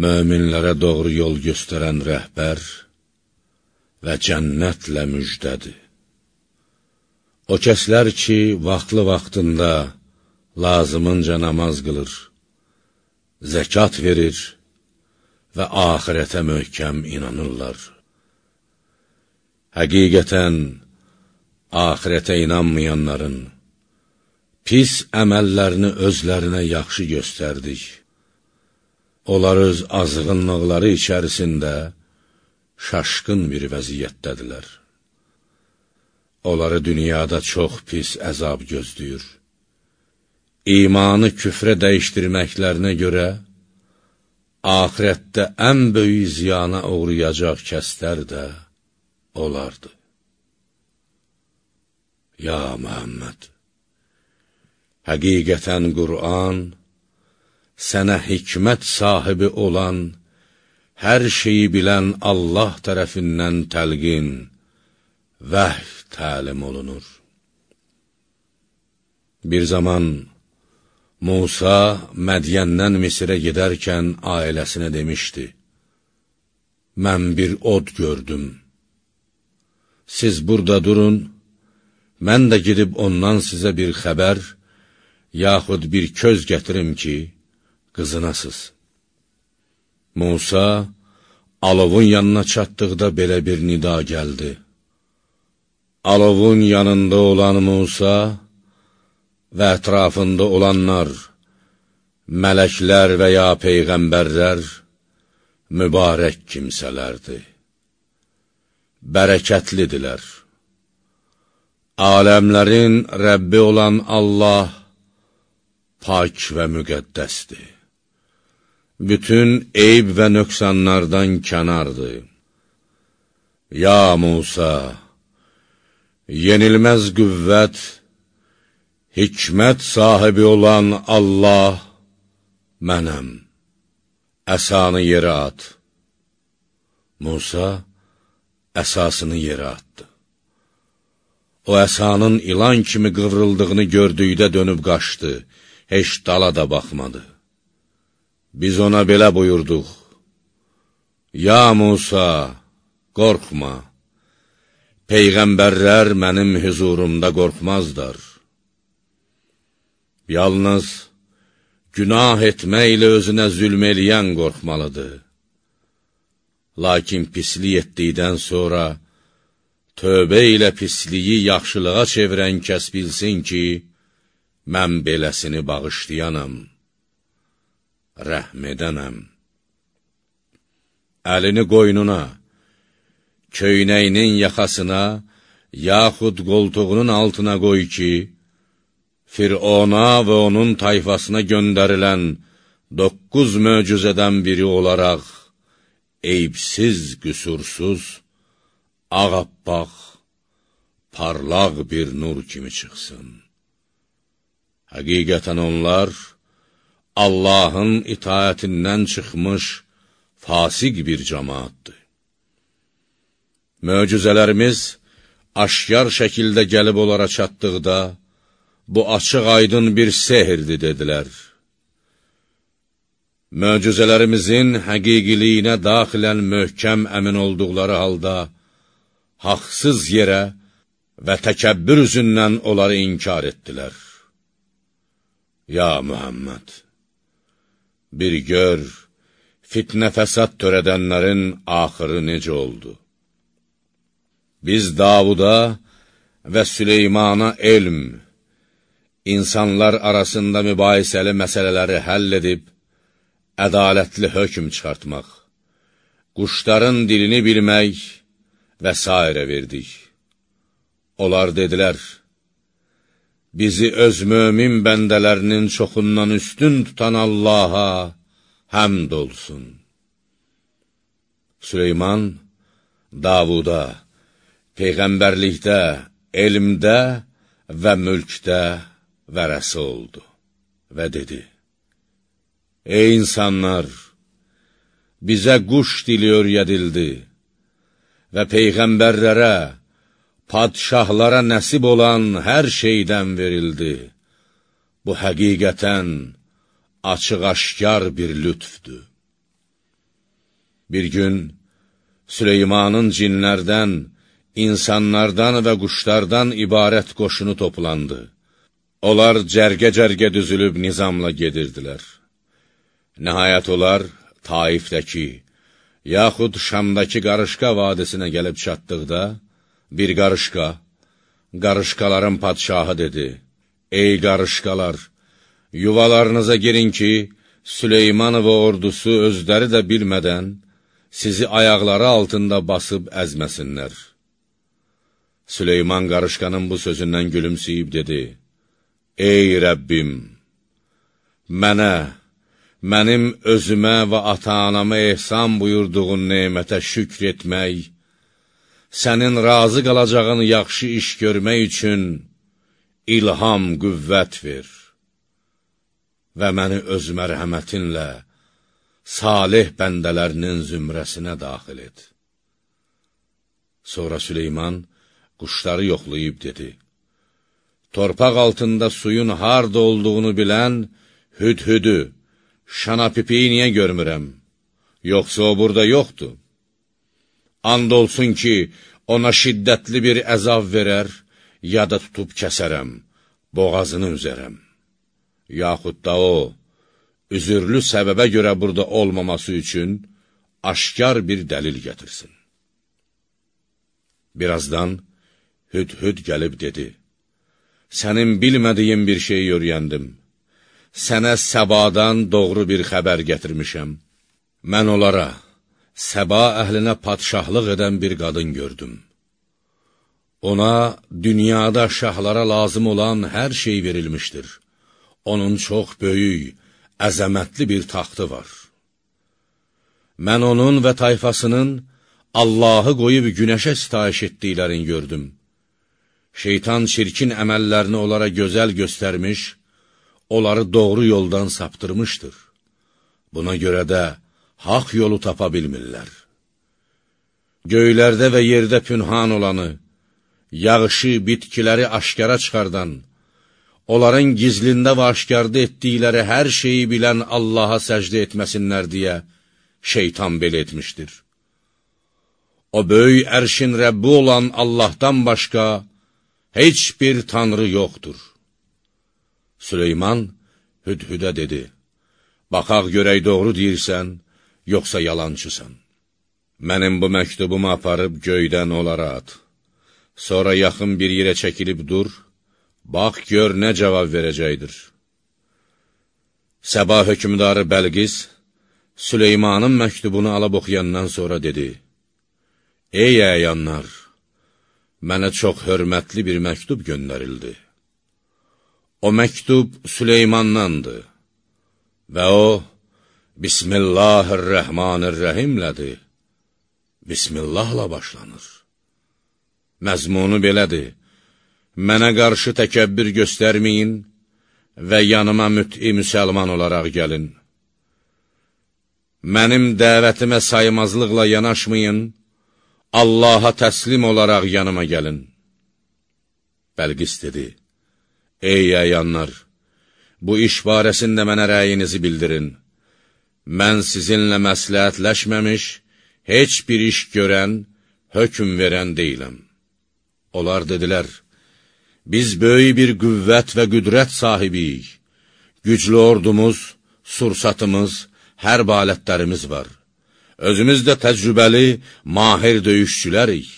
Speaker 2: Möminlərə doğru yol göstərən rəhbər və cənnətlə müjdədir. O kəslər ki, vaxtlı vaxtında lazımınca namaz qılır, zəkat verir və ahirətə möhkəm inanırlar. Həqiqətən, ahirətə inanmayanların, pis əməllərini özlərinə yaxşı göstərdik. Onlar öz azğınlıqları içərisində şaşqın bir vəziyyətdədirlər. Onları dünyada çox pis əzab gözləyir. İmanı küfrə dəyişdirməklərinə görə, ahirətdə ən böyük ziyana uğrayacaq kəslər də olardı. Ya Muhammed!
Speaker 1: Həqiqətən Qur'an, sənə hikmət sahibi olan, hər şeyi bilən Allah tərəfindən təlqin, vəh təlim olunur. Bir zaman Musa Mədiyəndən Misirə gedərkən ailəsinə demişdi, Mən bir od gördüm. Siz burada durun, mən də gidib ondan sizə bir xəbər, yaxud bir köz gətirim ki, qızınasız. Musa alovun yanına çatdıqda belə bir nida gəldi. Alovun yanında olan Musa və ətrafında olanlar, mələklər və ya peyğəmbərlər mübarək kimsələrdir. Bərəkətlidirlər. Aləmlərin Rəbbi olan Allah pak və müqəddəsdir bütün eyb və nöqsanlardan kənardır. Ya Musa, yenilməz qüvvət, hikmət sahibi olan Allah mənəm. Əsanı yerə at. Musa əsasını yerə atdı. O əsanın ilan kimi qıvrıldığını gördükdə dönüb qaçdı, heç dala da baxmadı. Biz ona belə buyurduq, Ya Musa, qorxma, Peyğəmbərlər mənim hüzurumda qorxmazlar. Yalnız günah etməklə özünə zülm eləyən qorxmalıdır. Lakin pislik etdikdən sonra, tövbə ilə pisliyi yaxşılığa çevirən kəs bilsin ki, mən beləsini bağışlayanam rəhm edənəm. Əlini qoynuna, köynəyinin yaxasına, yaxud qoltuğunun altına qoy ki, Firona və onun tayfasına göndərilən doqquz möcüzədən biri olaraq, eybsiz, qüsursuz, ağappaq, parlaq bir nur kimi çıxsın. Həqiqətən onlar, Allahın itaətindən çıxmış fasiq bir cəmaatdır. Möcüzələrimiz aşkar şəkildə gəlib onlara çatdıqda, bu açıq aydın bir sehirdir, dedilər. Möcüzələrimizin həqiqiliyinə daxilən möhkəm əmin olduqları halda, haqsız yerə və təkəbbür üzündən onları inkar etdilər. Ya Muhammed! Bir gör, fitnə fəsad törədənlərin axırı necə oldu? Biz Davuda və Süleymana elm, insanlar arasında mübahisəli məsələləri həll edib, ədalətli hökm çıxartmaq, quşların dilini bilmək və s. verdik. Onlar dedilər, bizi öz mömin bəndələrinin çoxundan üstün tutan Allaha həmd olsun. Süleyman, Davuda, Peyğəmbərlikdə, elmdə və mülkdə vərəsi oldu və dedi, Ey insanlar, bizə quş dili öyrədildi və Peyğəmbərlərə, padşahlara nəsib olan hər şeydən verildi. Bu həqiqətən açıq-aşkar bir lütfdür. Bir gün Süleymanın cinlərdən, insanlardan və quşlardan ibarət qoşunu toplandı. Onlar cərgə-cərgə düzülüb nizamla gedirdilər. Nəhayət onlar Taifdəki, yaxud Şamdakı Qarışqa vadisinə gəlib çatdıqda, bir qarışqa, qarışqaların padşahı dedi, Ey qarışqalar, yuvalarınıza girin ki, Süleyman və ordusu özləri də bilmədən, sizi ayaqları altında basıb əzməsinlər. Süleyman qarışqanın bu sözündən gülümsəyib dedi, Ey Rəbbim, mənə, mənim özümə və ata-anama ehsan buyurduğun neymətə şükr etmək, sənin razı qalacağın yaxşı iş görmək üçün ilham, qüvvət ver. və məni öz mərhəmətinlə salih bəndələrinin zümrəsinə daxil et. Sonra Süleyman quşları yoxlayıb dedi, Torpaq altında suyun harda olduğunu bilən hüdhüdü, şanapipiyi niyə görmürəm? Yoxsa o burada yoxdur? And olsun ki, ona şiddətli bir əzab verər, ya da tutub kəsərəm, boğazını üzərəm. Yaxud da o, üzürlü səbəbə görə burada olmaması üçün aşkar bir dəlil gətirsin. Birazdan Hüd-Hüd gəlib dedi, Sənin bilmədiyin bir şey öyrəndim. Sənə səbadan doğru bir xəbər gətirmişəm. Mən onlara, səba əhlinə padşahlıq edən bir qadın gördüm. Ona dünyada şahlara lazım olan hər şey verilmişdir. Onun çox böyük, əzəmətli bir taxtı var. Mən onun və tayfasının Allahı qoyub günəşə sitayiş etdiklərini gördüm. Şeytan çirkin əməllərini onlara gözəl göstərmiş, onları doğru yoldan saptırmışdır. Buna görə də haq yolu tapa bilmirlər. Göylərdə və yerdə pünhan olanı, yağışı, bitkiləri aşkara çıxardan, onların gizlində və aşkarda etdikləri hər şeyi bilən Allaha səcdə etməsinlər deyə şeytan belə etmişdir. O böyük ərşin Rəbbi olan Allahdan başqa heç bir tanrı yoxdur. Süleyman hüdhüdə dedi, Baxaq görək doğru deyirsən, yoxsa yalancısan. Mənim bu məktubumu aparıb göydən onlara at. Sonra yaxın bir yerə çəkilib dur, Bax, gör nə cavab verəcəkdir. Səba hökümdarı Bəlqis, Süleymanın məktubunu alıb oxuyandan sonra dedi, Ey əyanlar, mənə çox hörmətli bir məktub göndərildi. O məktub Süleymandandır və o, Bismillahirrəhmanirrəhimlədir. Bismillahla başlanır. Məzmunu belədir. Mənə qarşı təkəbbür göstərməyin və yanıma müt'i müsəlman olaraq gəlin. Mənim dəvətimə saymazlıqla yanaşmayın, Allaha təslim olaraq yanıma gəlin. Bəlqis dedi, Ey əyanlar, bu iş barəsində mənə rəyinizi bildirin. Mən sizinlə məsləhətləşməmiş, heç bir iş görən, hökm verən deyiləm. Onlar dedilər, Biz böyük bir qüvvət və qüdrət sahibiyik. Güclü ordumuz, sursatımız, hərb alətlərimiz var. Özümüz də təcrübəli, mahir döyüşçülərik.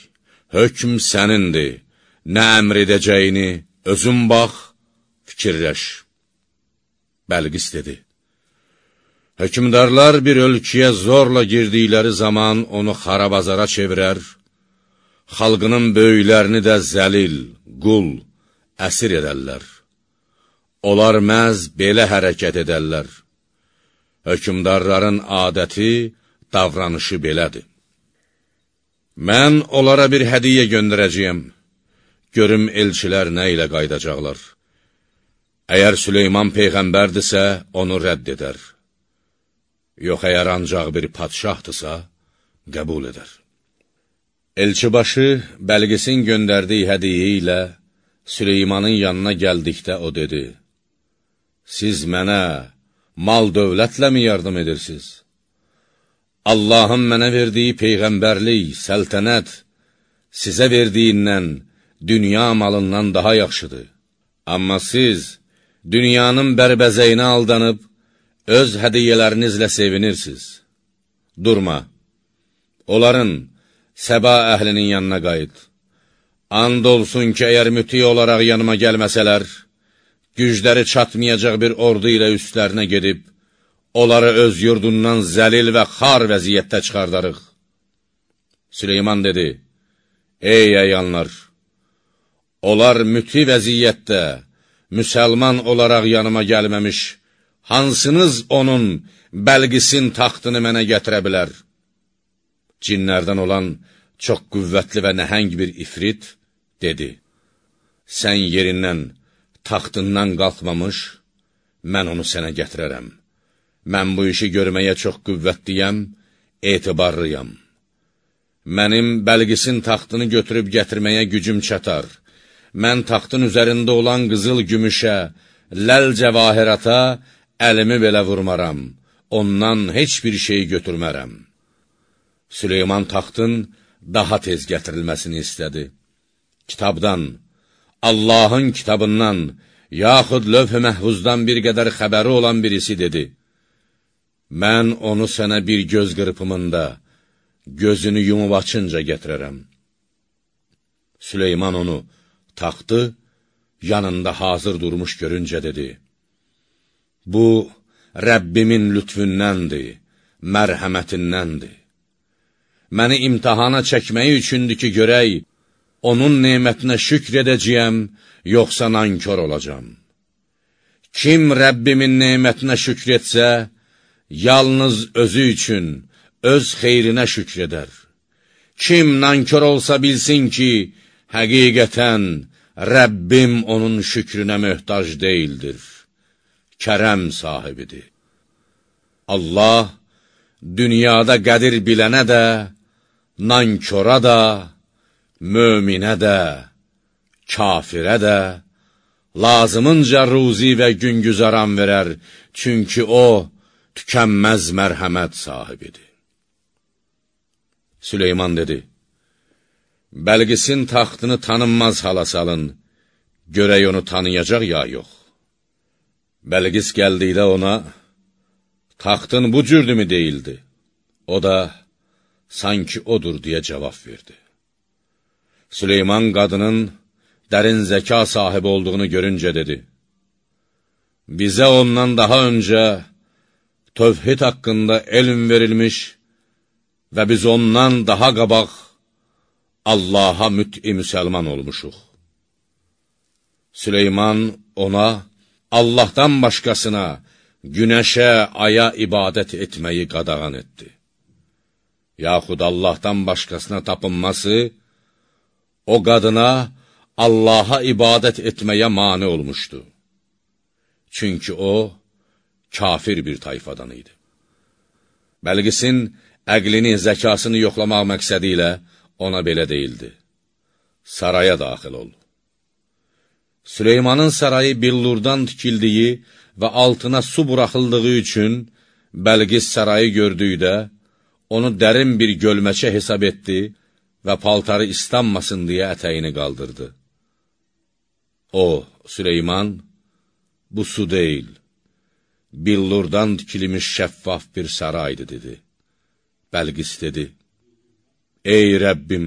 Speaker 1: Hökm sənindir. Nə əmr edəcəyini özün bax, fikirləş. Bəlqis dedi. Hökümdarlar bir ölkəyə zorla girdikləri zaman onu xarabazara çevirər, xalqının böyüklərini də zəlil, qul, əsir edərlər. Onlar məz belə hərəkət edərlər. Hökümdarların adəti, davranışı belədir. Mən onlara bir hədiyə göndərəcəyəm. Görüm elçilər nə ilə qaydacaqlar. Əgər Süleyman Peyğəmbərdirsə, onu rədd edər. Yox, əgər ancaq bir padşahdırsa, qəbul edər. Elçibaşı Bəlqisin göndərdiyi hədiyə ilə Süleymanın yanına gəldikdə o dedi, Siz mənə mal dövlətlə mi yardım edirsiniz? Allahın mənə verdiyi peyğəmbərlik, səltənət, sizə verdiyindən, dünya malından daha yaxşıdır. Amma siz dünyanın bərbəzəyinə aldanıb, öz hədiyyələrinizlə sevinirsiniz. Durma, onların, səba əhlinin yanına qayıt. And olsun ki, əgər müti olaraq yanıma gəlməsələr, gücləri çatmayacaq bir ordu ilə üstlərinə gedib, onları öz yurdundan zəlil və xar vəziyyətdə çıxardarıq. Süleyman dedi, Ey əyanlar! Onlar müti vəziyyətdə, müsəlman olaraq yanıma gəlməmiş, hansınız onun bəlqisin taxtını mənə gətirə bilər? Cinlərdən olan çox qüvvətli və nəhəng bir ifrit, dedi, sən yerindən, taxtından qalxmamış, mən onu sənə gətirərəm. Mən bu işi görməyə çox qüvvətliyəm, etibarlıyam. Mənim bəlgisin taxtını götürüb gətirməyə gücüm çatar. Mən taxtın üzərində olan qızıl gümüşə, ləl cəvahirata əlimi belə vurmaram. Ondan heç bir şey götürmərəm. Süleyman taxtın daha tez gətirilməsini istədi. Kitabdan, Allahın kitabından, yaxud lövh-i məhvuzdan bir qədər xəbəri olan birisi dedi, Mən onu sənə bir göz qırpımında, gözünü yumub açınca gətirərəm. Süleyman onu taxtı, yanında hazır durmuş görüncə dedi, Bu, Rəbbimin lütfündəndir, mərhəmətindəndir. Məni imtihana çəkməyi üçündür ki, görək, onun nemətinə şükr edəcəyəm, yoxsa nankör olacam. Kim Rəbbimin nemətinə şükr etsə, yalnız özü üçün, öz xeyrinə şükr edər. Kim nankör olsa bilsin ki, həqiqətən Rəbbim onun şükrünə möhtac deyildir, kərəm sahibidir. Allah dünyada qədir bilənə də, nankora da, möminə də, kafirə də, lazımınca ruzi və gün güzaran verər, çünki o, tükənməz mərhəmət sahibidir. Süleyman dedi, Bəlqisin taxtını tanınmaz hala salın, görək onu tanıyacaq ya yox. Bəlqis gəldikdə ona, taxtın bu cürdümü deyildi. O da, sanki odur deyə cavab verdi. Süleyman qadının dərin zəka sahibi olduğunu görüncə dedi, Bizə ondan daha öncə tövhid haqqında elm verilmiş və biz ondan daha qabaq Allaha müt'i müsəlman olmuşuq. Süleyman ona Allahdan başqasına, günəşə, aya ibadət etməyi qadağan etdi. Yaxud Allahdan başqasına tapınması, o qadına Allaha ibadət etməyə mane olmuşdu. Çünki o, kafir bir tayfadan idi. Bəlqisin əqlini, zəkasını yoxlamaq məqsədi ilə ona belə deyildi. Saraya daxil ol. Süleymanın sarayı billurdan tikildiyi və altına su buraxıldığı üçün Bəlqis sarayı gördükdə, onu dərin bir gölməçə hesab etdi və paltarı istanmasın deyə ətəyini qaldırdı. O, Süleyman, bu su deyil, billurdan tikilmiş şəffaf bir saraydı, dedi. Bəlqis dedi, Ey Rəbbim,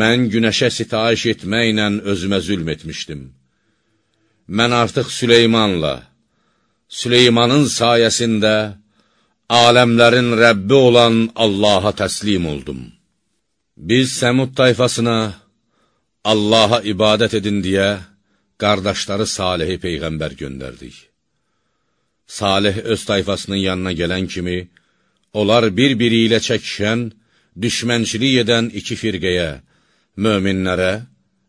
Speaker 1: mən günəşə sitayiş etməklə özümə zülm etmişdim. Mən artıq Süleymanla, Süleymanın sayəsində aləmlərin Rəbbi olan Allaha təslim oldum. Biz Səmud tayfasına Allaha ibadət edin deyə qardaşları Salihi Peyğəmbər göndərdik. Salih öz tayfasının yanına gələn kimi, onlar bir-biri ilə çəkişən, düşmənçilik edən iki firqəyə, möminlərə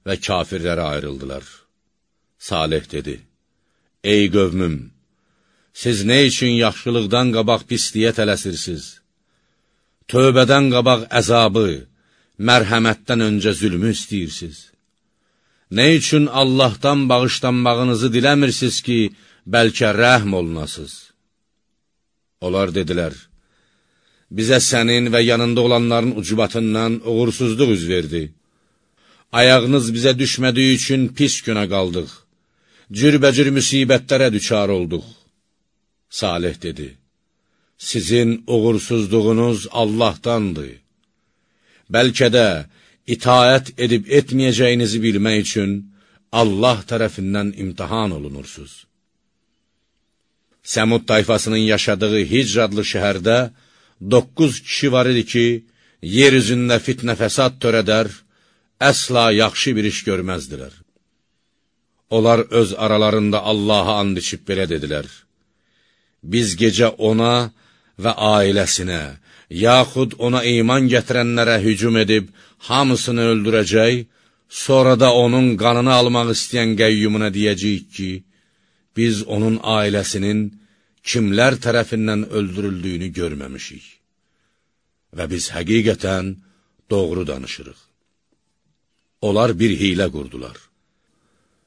Speaker 1: və kafirlərə ayrıldılar. Salih dedi, Ey qövmüm, siz nə üçün yaxşılıqdan qabaq pisliyə tələsirsiniz? Tövbədən qabaq əzabı, mərhəmətdən öncə zülmü istəyirsiniz? Nə üçün Allahdan bağışlanmağınızı diləmirsiniz ki, bəlkə rəhm olunasız? Onlar dedilər, bizə sənin və yanında olanların ucubatından uğursuzluq üz verdi. Ayağınız bizə düşmədiyi üçün pis günə qaldıq. Cürbəcür müsibətlərə düçar olduq. Salih dedi, sizin uğursuzluğunuz Allahdandır. Bəlkə də itaət edib etməyəcəyinizi bilmək üçün Allah tərəfindən imtihan olunursuz. Səmud tayfasının yaşadığı Hicr adlı şəhərdə 9 kişi var idi ki, yer üzündə fitnə fəsad törədər, əsla yaxşı bir iş görməzdilər. Onlar öz aralarında Allaha and içib belə dedilər, Biz gecə ona və ailəsinə, yaxud ona iman gətirənlərə hücum edib, hamısını öldürəcək, sonra da onun qanını almaq istəyən qəyyumuna deyəcəyik ki, biz onun ailəsinin kimlər tərəfindən öldürüldüyünü görməmişik. Və biz həqiqətən doğru danışırıq. Onlar bir hilə qurdular.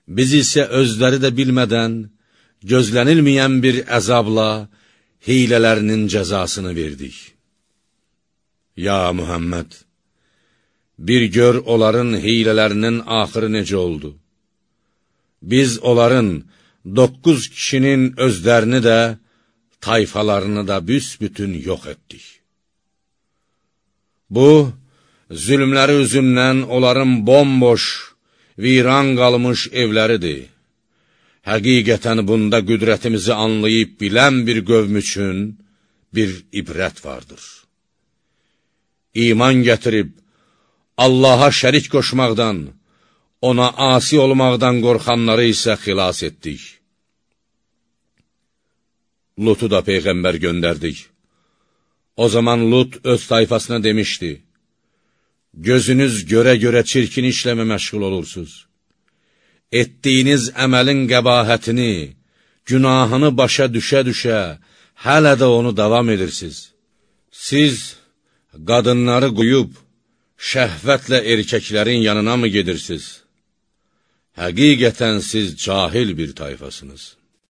Speaker 1: Biz isə özləri də bilmədən, gözlənilməyən bir əzabla hilələrinin cəzasını verdik. Ya Muhammed! Bir gör onların hilələrinin axırı necə oldu. Biz onların doqquz kişinin özlərini də, tayfalarını da büsbütün yox etdik. Bu, zülmləri üzündən onların bomboş, viran qalmış evləridir. Həqiqətən bunda qüdrətimizi anlayıb bilən bir qövm üçün bir ibrət vardır. İman gətirib, Allaha şərik qoşmaqdan, ona asi olmaqdan qorxanları isə xilas etdik. Lutu da Peyğəmbər göndərdik. O zaman Lut öz tayfasına demişdi, Gözünüz görə-görə çirkin işləmə məşğul olursunuz. Etdiyiniz əməlin qəbahətini, günahını başa düşə-düşə, hələ də onu davam edirsiniz. Siz qadınları qoyub, şəhvətlə erkəklərin yanına mı gedirsiniz? Həqiqətən siz cahil bir tayfasınız.